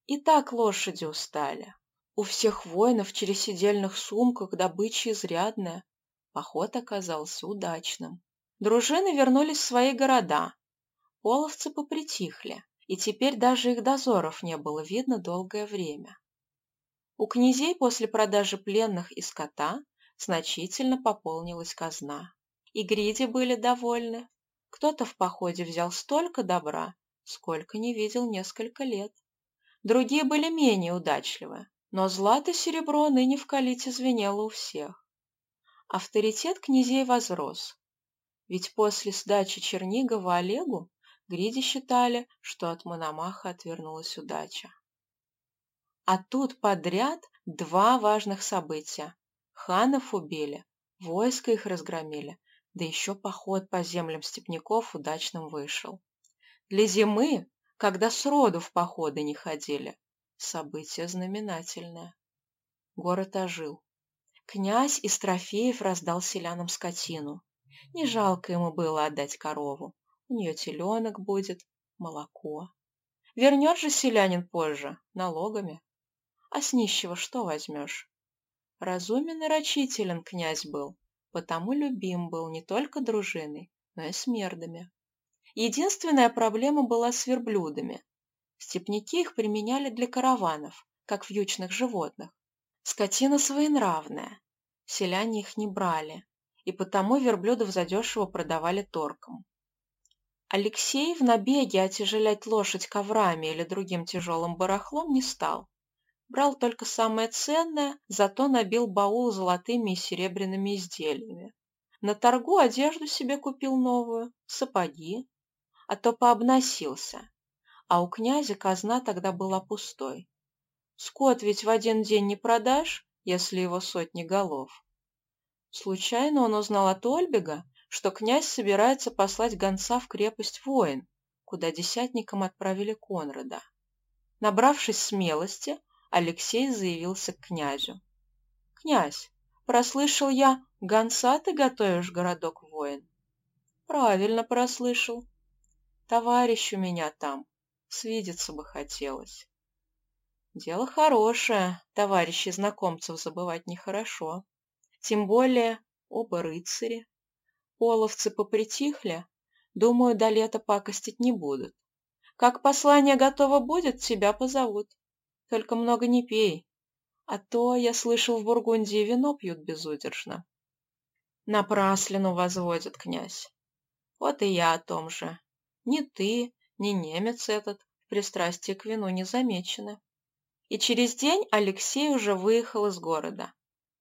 И так лошади устали. У всех воинов в чересидельных сумках добыча изрядная. Поход оказался удачным. Дружины вернулись в свои города. Половцы попритихли и теперь даже их дозоров не было видно долгое время. У князей после продажи пленных и скота значительно пополнилась казна. И гриди были довольны. Кто-то в походе взял столько добра, сколько не видел несколько лет. Другие были менее удачливы, но злато-серебро ныне в калите звенело у всех. Авторитет князей возрос, ведь после сдачи Чернигова Олегу Гриди считали, что от Мономаха отвернулась удача. А тут подряд два важных события. Ханов убили, войско их разгромили, да еще поход по землям степняков удачным вышел. Для зимы, когда сроду в походы не ходили, событие знаменательное. Город ожил. Князь из трофеев раздал селянам скотину. Не жалко ему было отдать корову у нее теленок будет, молоко. Вернет же селянин позже, налогами. А с нищего что возьмешь? Разумен и рачителен князь был, потому любим был не только дружиной, но и смердами. Единственная проблема была с верблюдами. Степняки их применяли для караванов, как вьючных животных. Скотина своенравная, селяне их не брали, и потому верблюдов задешево продавали торком. Алексей в набеге отяжелять лошадь коврами или другим тяжелым барахлом не стал. Брал только самое ценное, зато набил баул золотыми и серебряными изделиями. На торгу одежду себе купил новую, сапоги, а то пообносился. А у князя казна тогда была пустой. Скот ведь в один день не продашь, если его сотни голов. Случайно он узнал от Ольбега, что князь собирается послать гонца в крепость воин, куда десятникам отправили Конрада. Набравшись смелости, Алексей заявился к князю. «Князь, прослышал я, гонца ты готовишь городок воин?» «Правильно прослышал. Товарищ у меня там, свидеться бы хотелось». «Дело хорошее, товарищи знакомцев забывать нехорошо. Тем более оба рыцари. Половцы попритихли, думаю, до лета пакостить не будут. Как послание готово будет, тебя позовут. Только много не пей, а то, я слышал, в Бургундии вино пьют безудержно. Напраслину возводит князь. Вот и я о том же. Ни ты, ни немец этот в пристрастии к вину не замечены. И через день Алексей уже выехал из города.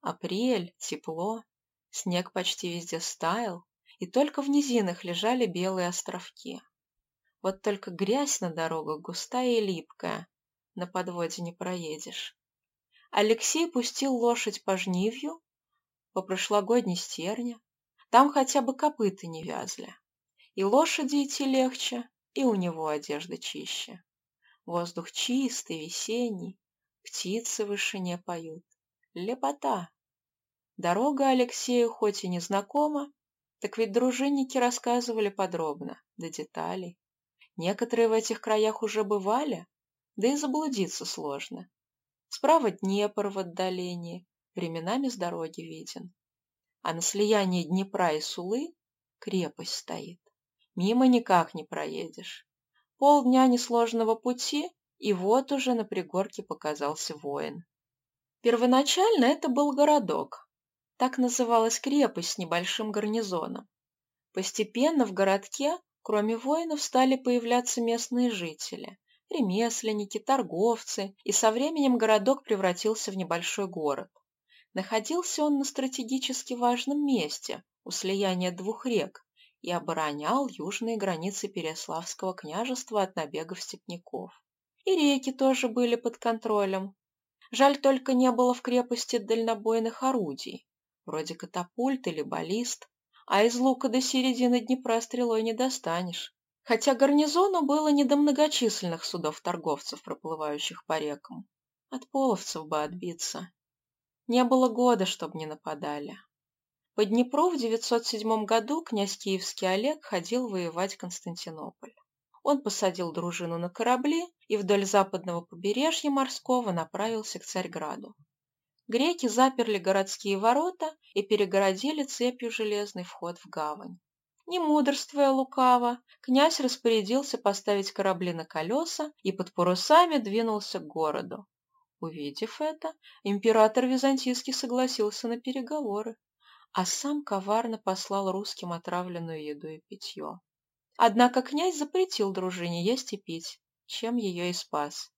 Апрель, тепло, снег почти везде стаял, и только в низинах лежали белые островки. Вот только грязь на дорогах густая и липкая, на подводе не проедешь. Алексей пустил лошадь по жнивью, по прошлогодней стерне, там хотя бы копыта не вязли. И лошади идти легче, и у него одежда чище. Воздух чистый, весенний, птицы в вышине поют. Лепота. Дорога Алексею хоть и не знакома, так ведь дружинники рассказывали подробно, до деталей. Некоторые в этих краях уже бывали, да и заблудиться сложно. Справа Днепр в отдалении, временами с дороги виден. А на слиянии Днепра и Сулы крепость стоит. Мимо никак не проедешь. Полдня несложного пути, и вот уже на пригорке показался воин. Первоначально это был городок. Так называлась крепость с небольшим гарнизоном. Постепенно в городке, кроме воинов, стали появляться местные жители, ремесленники, торговцы, и со временем городок превратился в небольшой город. Находился он на стратегически важном месте, у слияния двух рек, и оборонял южные границы Переславского княжества от набегов степняков. И реки тоже были под контролем, Жаль только не было в крепости дальнобойных орудий, вроде катапульт или баллист, а из лука до середины Днепра стрелой не достанешь. Хотя гарнизону было не до многочисленных судов-торговцев, проплывающих по рекам. От половцев бы отбиться. Не было года, чтобы не нападали. По Днепру в 907 году князь Киевский Олег ходил воевать Константинополь он посадил дружину на корабли и вдоль западного побережья морского направился к Царьграду. Греки заперли городские ворота и перегородили цепью железный вход в гавань. Не мудрствуя лукаво, князь распорядился поставить корабли на колеса и под парусами двинулся к городу. Увидев это, император Византийский согласился на переговоры, а сам коварно послал русским отравленную еду и питье. Однако князь запретил дружине есть и пить, чем ее и спас.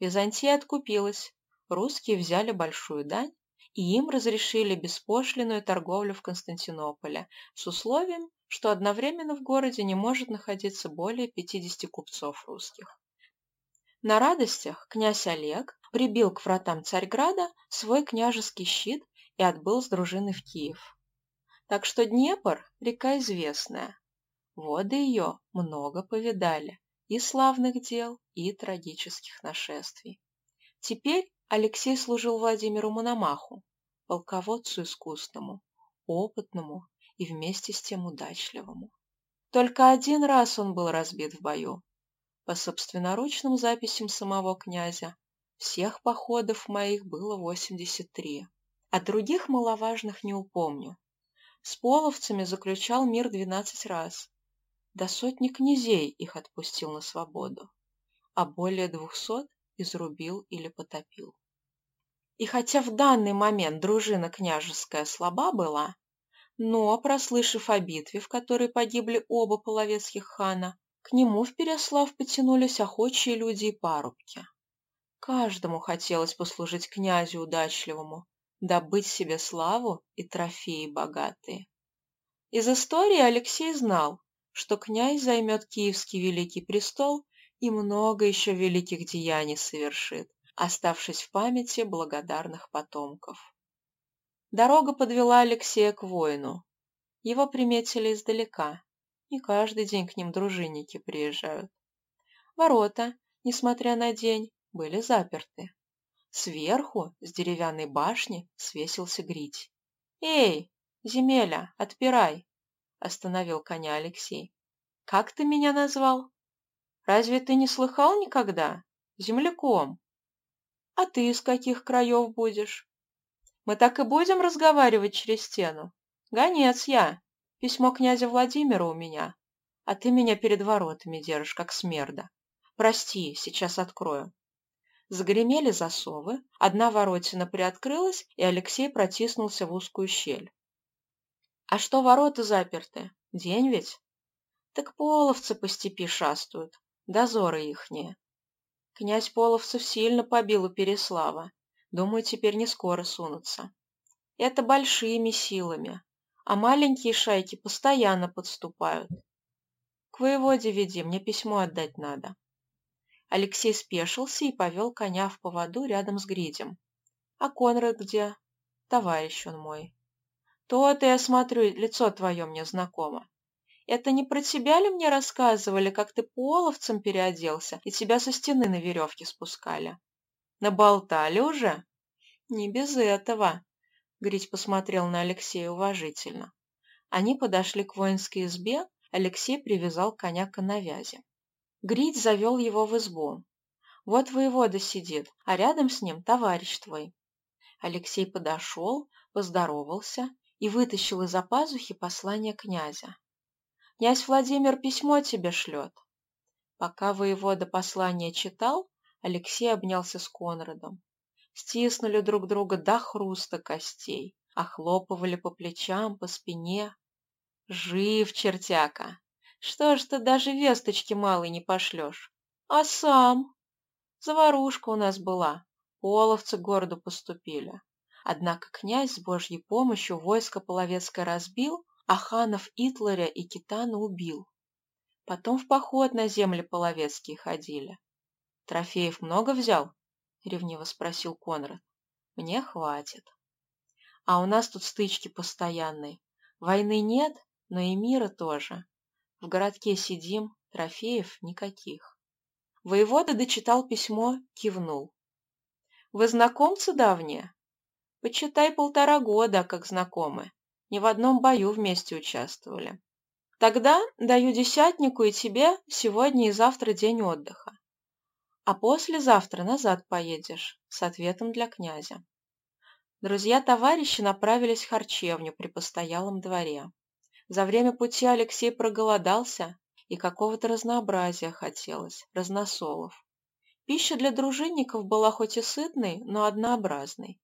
Византия откупилась, русские взяли большую дань, и им разрешили беспошлинную торговлю в Константинополе с условием, что одновременно в городе не может находиться более 50 купцов русских. На радостях князь Олег прибил к вратам Царьграда свой княжеский щит и отбыл с дружины в Киев. Так что Днепр – река известная, Воды ее много повидали и славных дел, и трагических нашествий. Теперь Алексей служил Владимиру Мономаху, полководцу искусному, опытному и вместе с тем удачливому. Только один раз он был разбит в бою. По собственноручным записям самого князя, всех походов моих было 83, а других маловажных не упомню. С половцами заключал мир 12 раз, до сотни князей их отпустил на свободу. а более двухсот изрубил или потопил. И хотя в данный момент дружина княжеская слаба была, но, прослышав о битве, в которой погибли оба половецких хана, к нему в Переслав потянулись охочие люди и парубки. Каждому хотелось послужить князю удачливому, добыть себе славу и трофеи богатые. Из истории Алексей знал, что князь займет Киевский Великий Престол и много еще великих деяний совершит, оставшись в памяти благодарных потомков. Дорога подвела Алексея к воину. Его приметили издалека. Не каждый день к ним дружинники приезжают. Ворота, несмотря на день, были заперты. Сверху, с деревянной башни, свесился грить. «Эй, земеля, отпирай!» — остановил коня Алексей. «Как ты меня назвал? Разве ты не слыхал никогда? Земляком. А ты из каких краев будешь? Мы так и будем разговаривать через стену. Гонец я. Письмо князя Владимира у меня. А ты меня перед воротами держишь, как смерда. Прости, сейчас открою. Загремели засовы, одна воротина приоткрылась, и Алексей протиснулся в узкую щель. «А что ворота заперты? День ведь?» «Так половцы по степи шастают, дозоры ихние». Князь Половцев сильно побил у Переслава. Думаю, теперь не скоро сунутся. Это большими силами, а маленькие шайки постоянно подступают. К воеводе веди, мне письмо отдать надо. Алексей спешился и повел коня в поводу рядом с гридем. «А Конрад где?» «Товарищ он мой». «То-то я смотрю, лицо твое мне знакомо. Это не про тебя ли мне рассказывали, как ты половцем переоделся и тебя со стены на веревке спускали? Наболтали уже?» «Не без этого», — Грить посмотрел на Алексея уважительно. Они подошли к воинской избе, Алексей привязал коня к навязи. Грить завел его в избу. Вот воевода сидит, а рядом с ним товарищ твой. Алексей подошел, поздоровался и вытащил из-за пазухи послание князя. «Князь Владимир письмо тебе шлет». Пока воевода послание читал, Алексей обнялся с Конрадом. Стиснули друг друга до хруста костей, охлопывали по плечам, по спине. «Жив, чертяка!» Что ж ты даже весточки малой не пошлешь? А сам? Заварушка у нас была. Половцы городу поступили. Однако князь с божьей помощью войско половецкое разбил, а ханов Итларя и Китана убил. Потом в поход на земли половецкие ходили. Трофеев много взял? Ревниво спросил Конрад. Мне хватит. А у нас тут стычки постоянные. Войны нет, но и мира тоже. В городке сидим, трофеев никаких. Воевода дочитал письмо, кивнул. Вы знакомцы давние? Почитай полтора года, как знакомы. Ни в одном бою вместе участвовали. Тогда даю десятнику и тебе сегодня и завтра день отдыха. А послезавтра назад поедешь с ответом для князя. Друзья-товарищи направились в харчевню при постоялом дворе. За время пути Алексей проголодался, и какого-то разнообразия хотелось, разносолов. Пища для дружинников была хоть и сытной, но однообразной.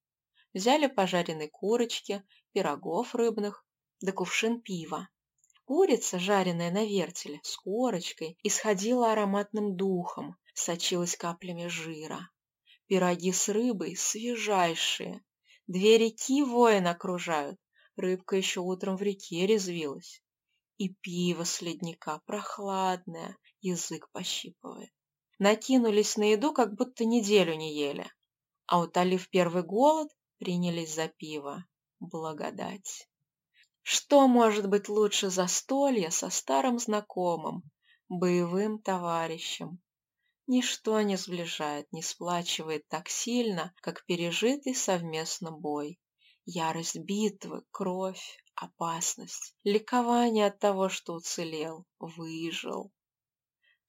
Взяли пожаренной курочки, пирогов рыбных, да кувшин пива. Курица, жареная на вертеле, с корочкой, исходила ароматным духом, сочилась каплями жира. Пироги с рыбой свежайшие. Две реки воин окружают, Рыбка еще утром в реке резвилась. И пиво с ледника прохладное, язык пощипывает. Накинулись на еду, как будто неделю не ели. А утолив первый голод, принялись за пиво. Благодать. Что может быть лучше застолья со старым знакомым, боевым товарищем? Ничто не сближает, не сплачивает так сильно, как пережитый совместно бой. Ярость битвы, кровь, опасность, ликование от того, что уцелел, выжил.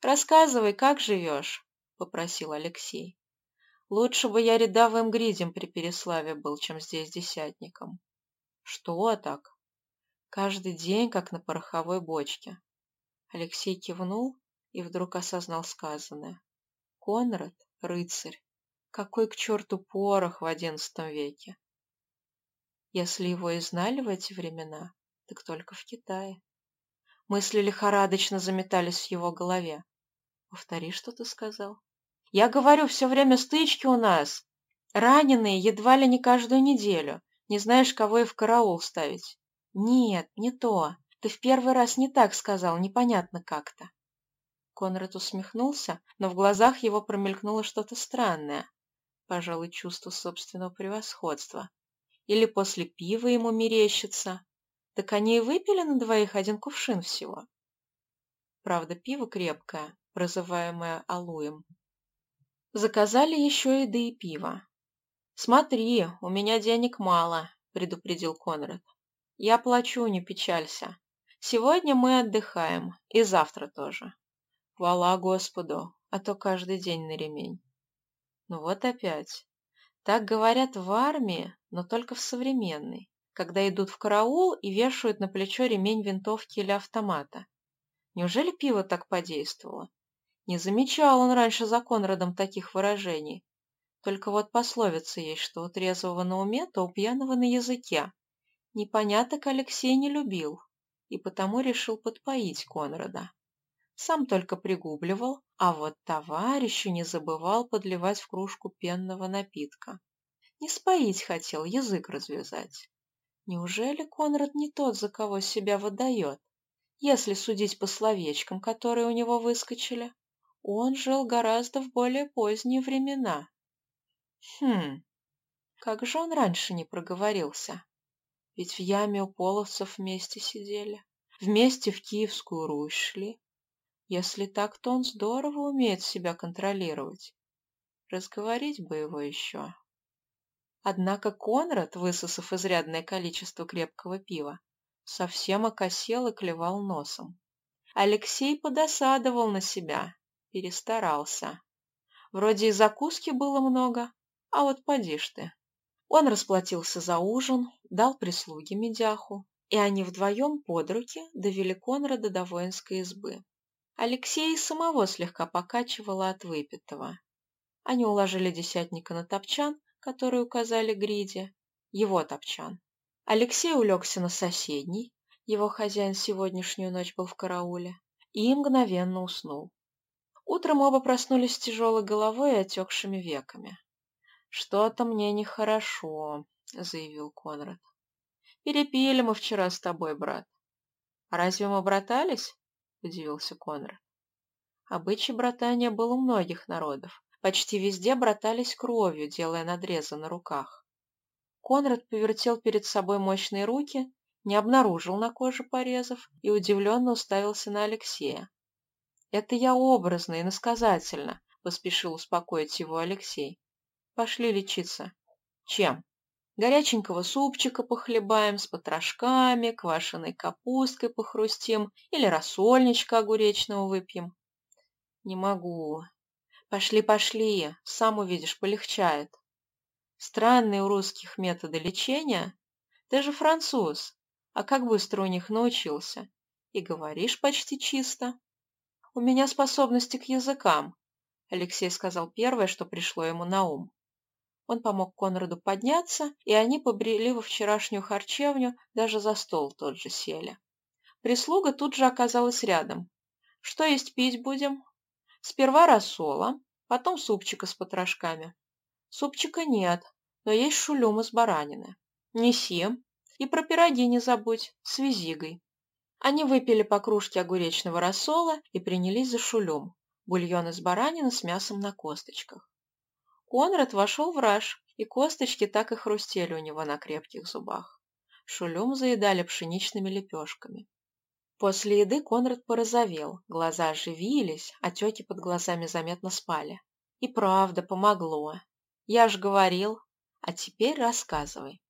«Рассказывай, как живешь?» — попросил Алексей. «Лучше бы я рядовым гридем при Переславе был, чем здесь десятником». «Что так?» «Каждый день, как на пороховой бочке». Алексей кивнул и вдруг осознал сказанное. Конрад — рыцарь. Какой к черту порох в одиннадцатом веке? Если его и знали в эти времена, так только в Китае. Мысли лихорадочно заметались в его голове. Повтори, что ты сказал. Я говорю, все время стычки у нас. Раненые едва ли не каждую неделю. Не знаешь, кого и в караул ставить. Нет, не то. Ты в первый раз не так сказал, непонятно как-то. Конрад усмехнулся, но в глазах его промелькнуло что-то странное. Пожалуй, чувство собственного превосходства. Или после пива ему мерещится. Так они и выпили на двоих один кувшин всего. Правда, пиво крепкое, прозываемое алуем. Заказали еще еды и пиво. «Смотри, у меня денег мало», — предупредил Конрад. «Я плачу, не печалься. Сегодня мы отдыхаем, и завтра тоже. Хвала Господу, а то каждый день на ремень». Ну вот опять. Так говорят в армии, но только в современной, когда идут в караул и вешают на плечо ремень винтовки или автомата. Неужели пиво так подействовало? Не замечал он раньше за Конрадом таких выражений. Только вот пословица есть, что у трезвого на уме, то у пьяного на языке. Непоняток Алексей не любил, и потому решил подпоить Конрада. Сам только пригубливал, а вот товарищу не забывал подливать в кружку пенного напитка. Не споить хотел, язык развязать. Неужели Конрад не тот, за кого себя выдает? Если судить по словечкам, которые у него выскочили, он жил гораздо в более поздние времена. Хм, как же он раньше не проговорился? Ведь в яме у половцев вместе сидели, вместе в Киевскую Русь шли. Если так, то он здорово умеет себя контролировать. Разговорить бы его еще. Однако Конрад, высосав изрядное количество крепкого пива, совсем окосел и клевал носом. Алексей подосадовал на себя, перестарался. Вроде и закуски было много, а вот поди ж ты. Он расплатился за ужин, дал прислуге медяху, и они вдвоем под руки довели Конрада до воинской избы. Алексей самого слегка покачивало от выпитого. Они уложили десятника на топчан, который указали Гриде, его топчан. Алексей улегся на соседний, его хозяин сегодняшнюю ночь был в карауле, и мгновенно уснул. Утром оба проснулись с тяжелой головой и отекшими веками. «Что-то мне нехорошо», — заявил Конрад. «Перепили мы вчера с тобой, брат». «А разве мы братались?» — удивился Конрад. Обычай братания был у многих народов. Почти везде братались кровью, делая надрезы на руках. Конрад повертел перед собой мощные руки, не обнаружил на коже порезов и удивленно уставился на Алексея. «Это я образно и насказательно», — поспешил успокоить его Алексей. Пошли лечиться. Чем? Горяченького супчика похлебаем с потрошками, квашеной капусткой похрустим или рассольничка огуречного выпьем. Не могу. Пошли, пошли, сам увидишь, полегчает. Странные у русских методы лечения. Ты же француз, а как быстро у них научился. И говоришь почти чисто. У меня способности к языкам, Алексей сказал первое, что пришло ему на ум. Он помог Конраду подняться, и они побрели во вчерашнюю харчевню, даже за стол тот же сели. Прислуга тут же оказалась рядом. «Что есть пить будем?» «Сперва рассола, потом супчика с потрошками». «Супчика нет, но есть шулюм из баранины». «Неси. И про пироги не забудь, с визигой». Они выпили по кружке огуречного рассола и принялись за шулюм, бульон из баранины с мясом на косточках. Конрад вошел в раж, и косточки так и хрустели у него на крепких зубах. Шулюм заедали пшеничными лепешками. После еды Конрад порозовел, глаза оживились, отеки под глазами заметно спали. И правда, помогло. Я ж говорил. А теперь рассказывай.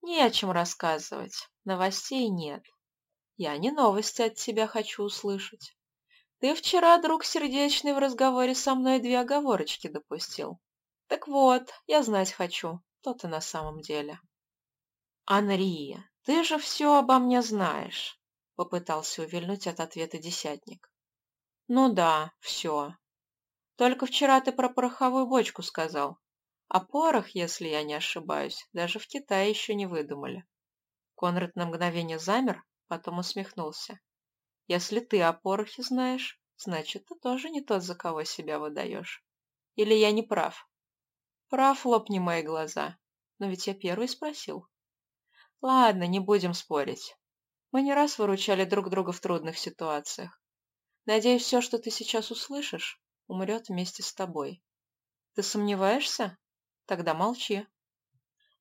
Не о чем рассказывать, новостей нет. Я не новости от тебя хочу услышать. Ты вчера, друг сердечный, в разговоре со мной две оговорочки допустил. Так вот, я знать хочу, кто ты на самом деле. Анри, ты же все обо мне знаешь, попытался увильнуть от ответа десятник. Ну да, все. Только вчера ты про пороховую бочку сказал. А порох, если я не ошибаюсь, даже в Китае еще не выдумали. Конрад на мгновение замер, потом усмехнулся. Если ты о порохе знаешь, значит, ты тоже не тот, за кого себя выдаешь. Или я не прав? Прав, лопни мои глаза. Но ведь я первый спросил. Ладно, не будем спорить. Мы не раз выручали друг друга в трудных ситуациях. Надеюсь, все, что ты сейчас услышишь, умрет вместе с тобой. Ты сомневаешься? Тогда молчи.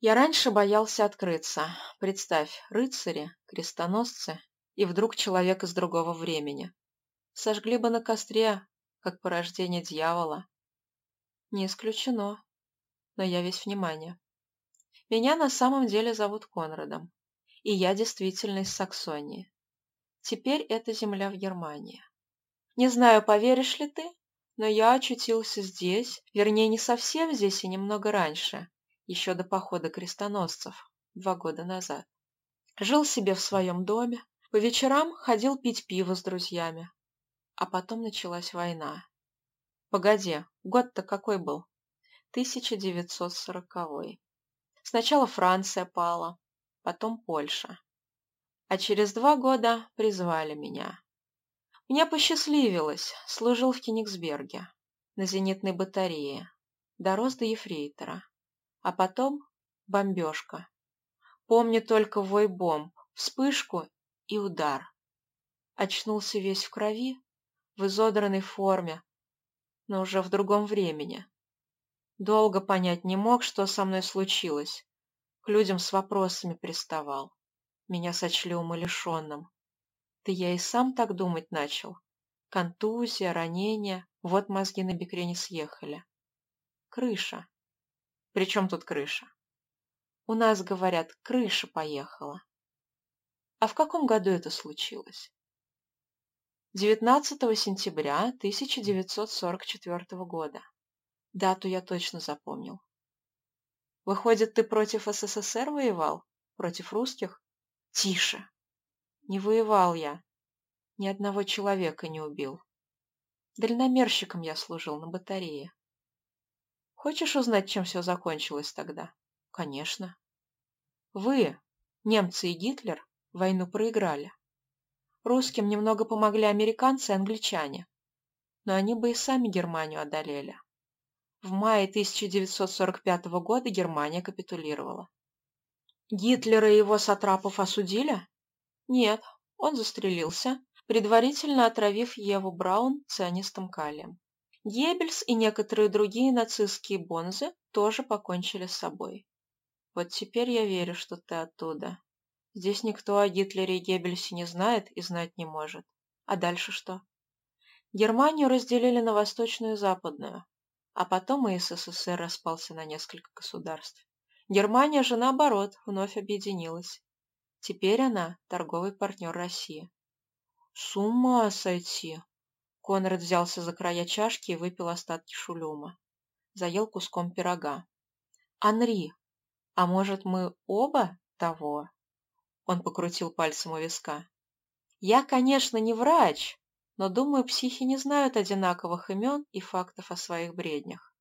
Я раньше боялся открыться. Представь, рыцари, крестоносцы и вдруг человек из другого времени. Сожгли бы на костре, как порождение дьявола. Не исключено. Но я весь внимание. Меня на самом деле зовут Конрадом. И я действительно из Саксонии. Теперь эта земля в Германии. Не знаю, поверишь ли ты, но я очутился здесь, вернее, не совсем здесь и немного раньше, еще до похода крестоносцев, два года назад. Жил себе в своем доме, по вечерам ходил пить пиво с друзьями. А потом началась война. Погоди, год-то какой был? 1940 -й. Сначала Франция пала, потом Польша. А через два года призвали меня. Мне посчастливилось, служил в Кенигсберге, на зенитной батарее, дорос до ефрейтора. А потом бомбежка. Помню только вой бомб, вспышку и удар. Очнулся весь в крови, в изодранной форме, но уже в другом времени. Долго понять не мог, что со мной случилось. К людям с вопросами приставал. Меня сочли умалишенным. Да я и сам так думать начал. Контузия, ранение, вот мозги на бекрень съехали. Крыша. При чем тут крыша? У нас, говорят, крыша поехала. А в каком году это случилось? 19 сентября 1944 года. Дату я точно запомнил. Выходит, ты против СССР воевал? Против русских? Тише. Не воевал я. Ни одного человека не убил. Дальномерщиком я служил на батарее. Хочешь узнать, чем все закончилось тогда? Конечно. Вы, немцы и Гитлер, войну проиграли. Русским немного помогли американцы и англичане, но они бы и сами Германию одолели. В мае 1945 года Германия капитулировала. Гитлера и его сатрапов осудили? Нет, он застрелился, предварительно отравив Еву Браун цианистым калием. Геббельс и некоторые другие нацистские бонзы тоже покончили с собой. Вот теперь я верю, что ты оттуда. Здесь никто о Гитлере и Геббельсе не знает и знать не может. А дальше что? Германию разделили на восточную и западную, а потом и СССР распался на несколько государств. Германия же, наоборот, вновь объединилась. Теперь она торговый партнер России. С ума сойти! Конрад взялся за края чашки и выпил остатки шулюма. Заел куском пирога. «Анри, а может, мы оба того?» Он покрутил пальцем у виска. «Я, конечно, не врач, но, думаю, психи не знают одинаковых имен и фактов о своих бреднях.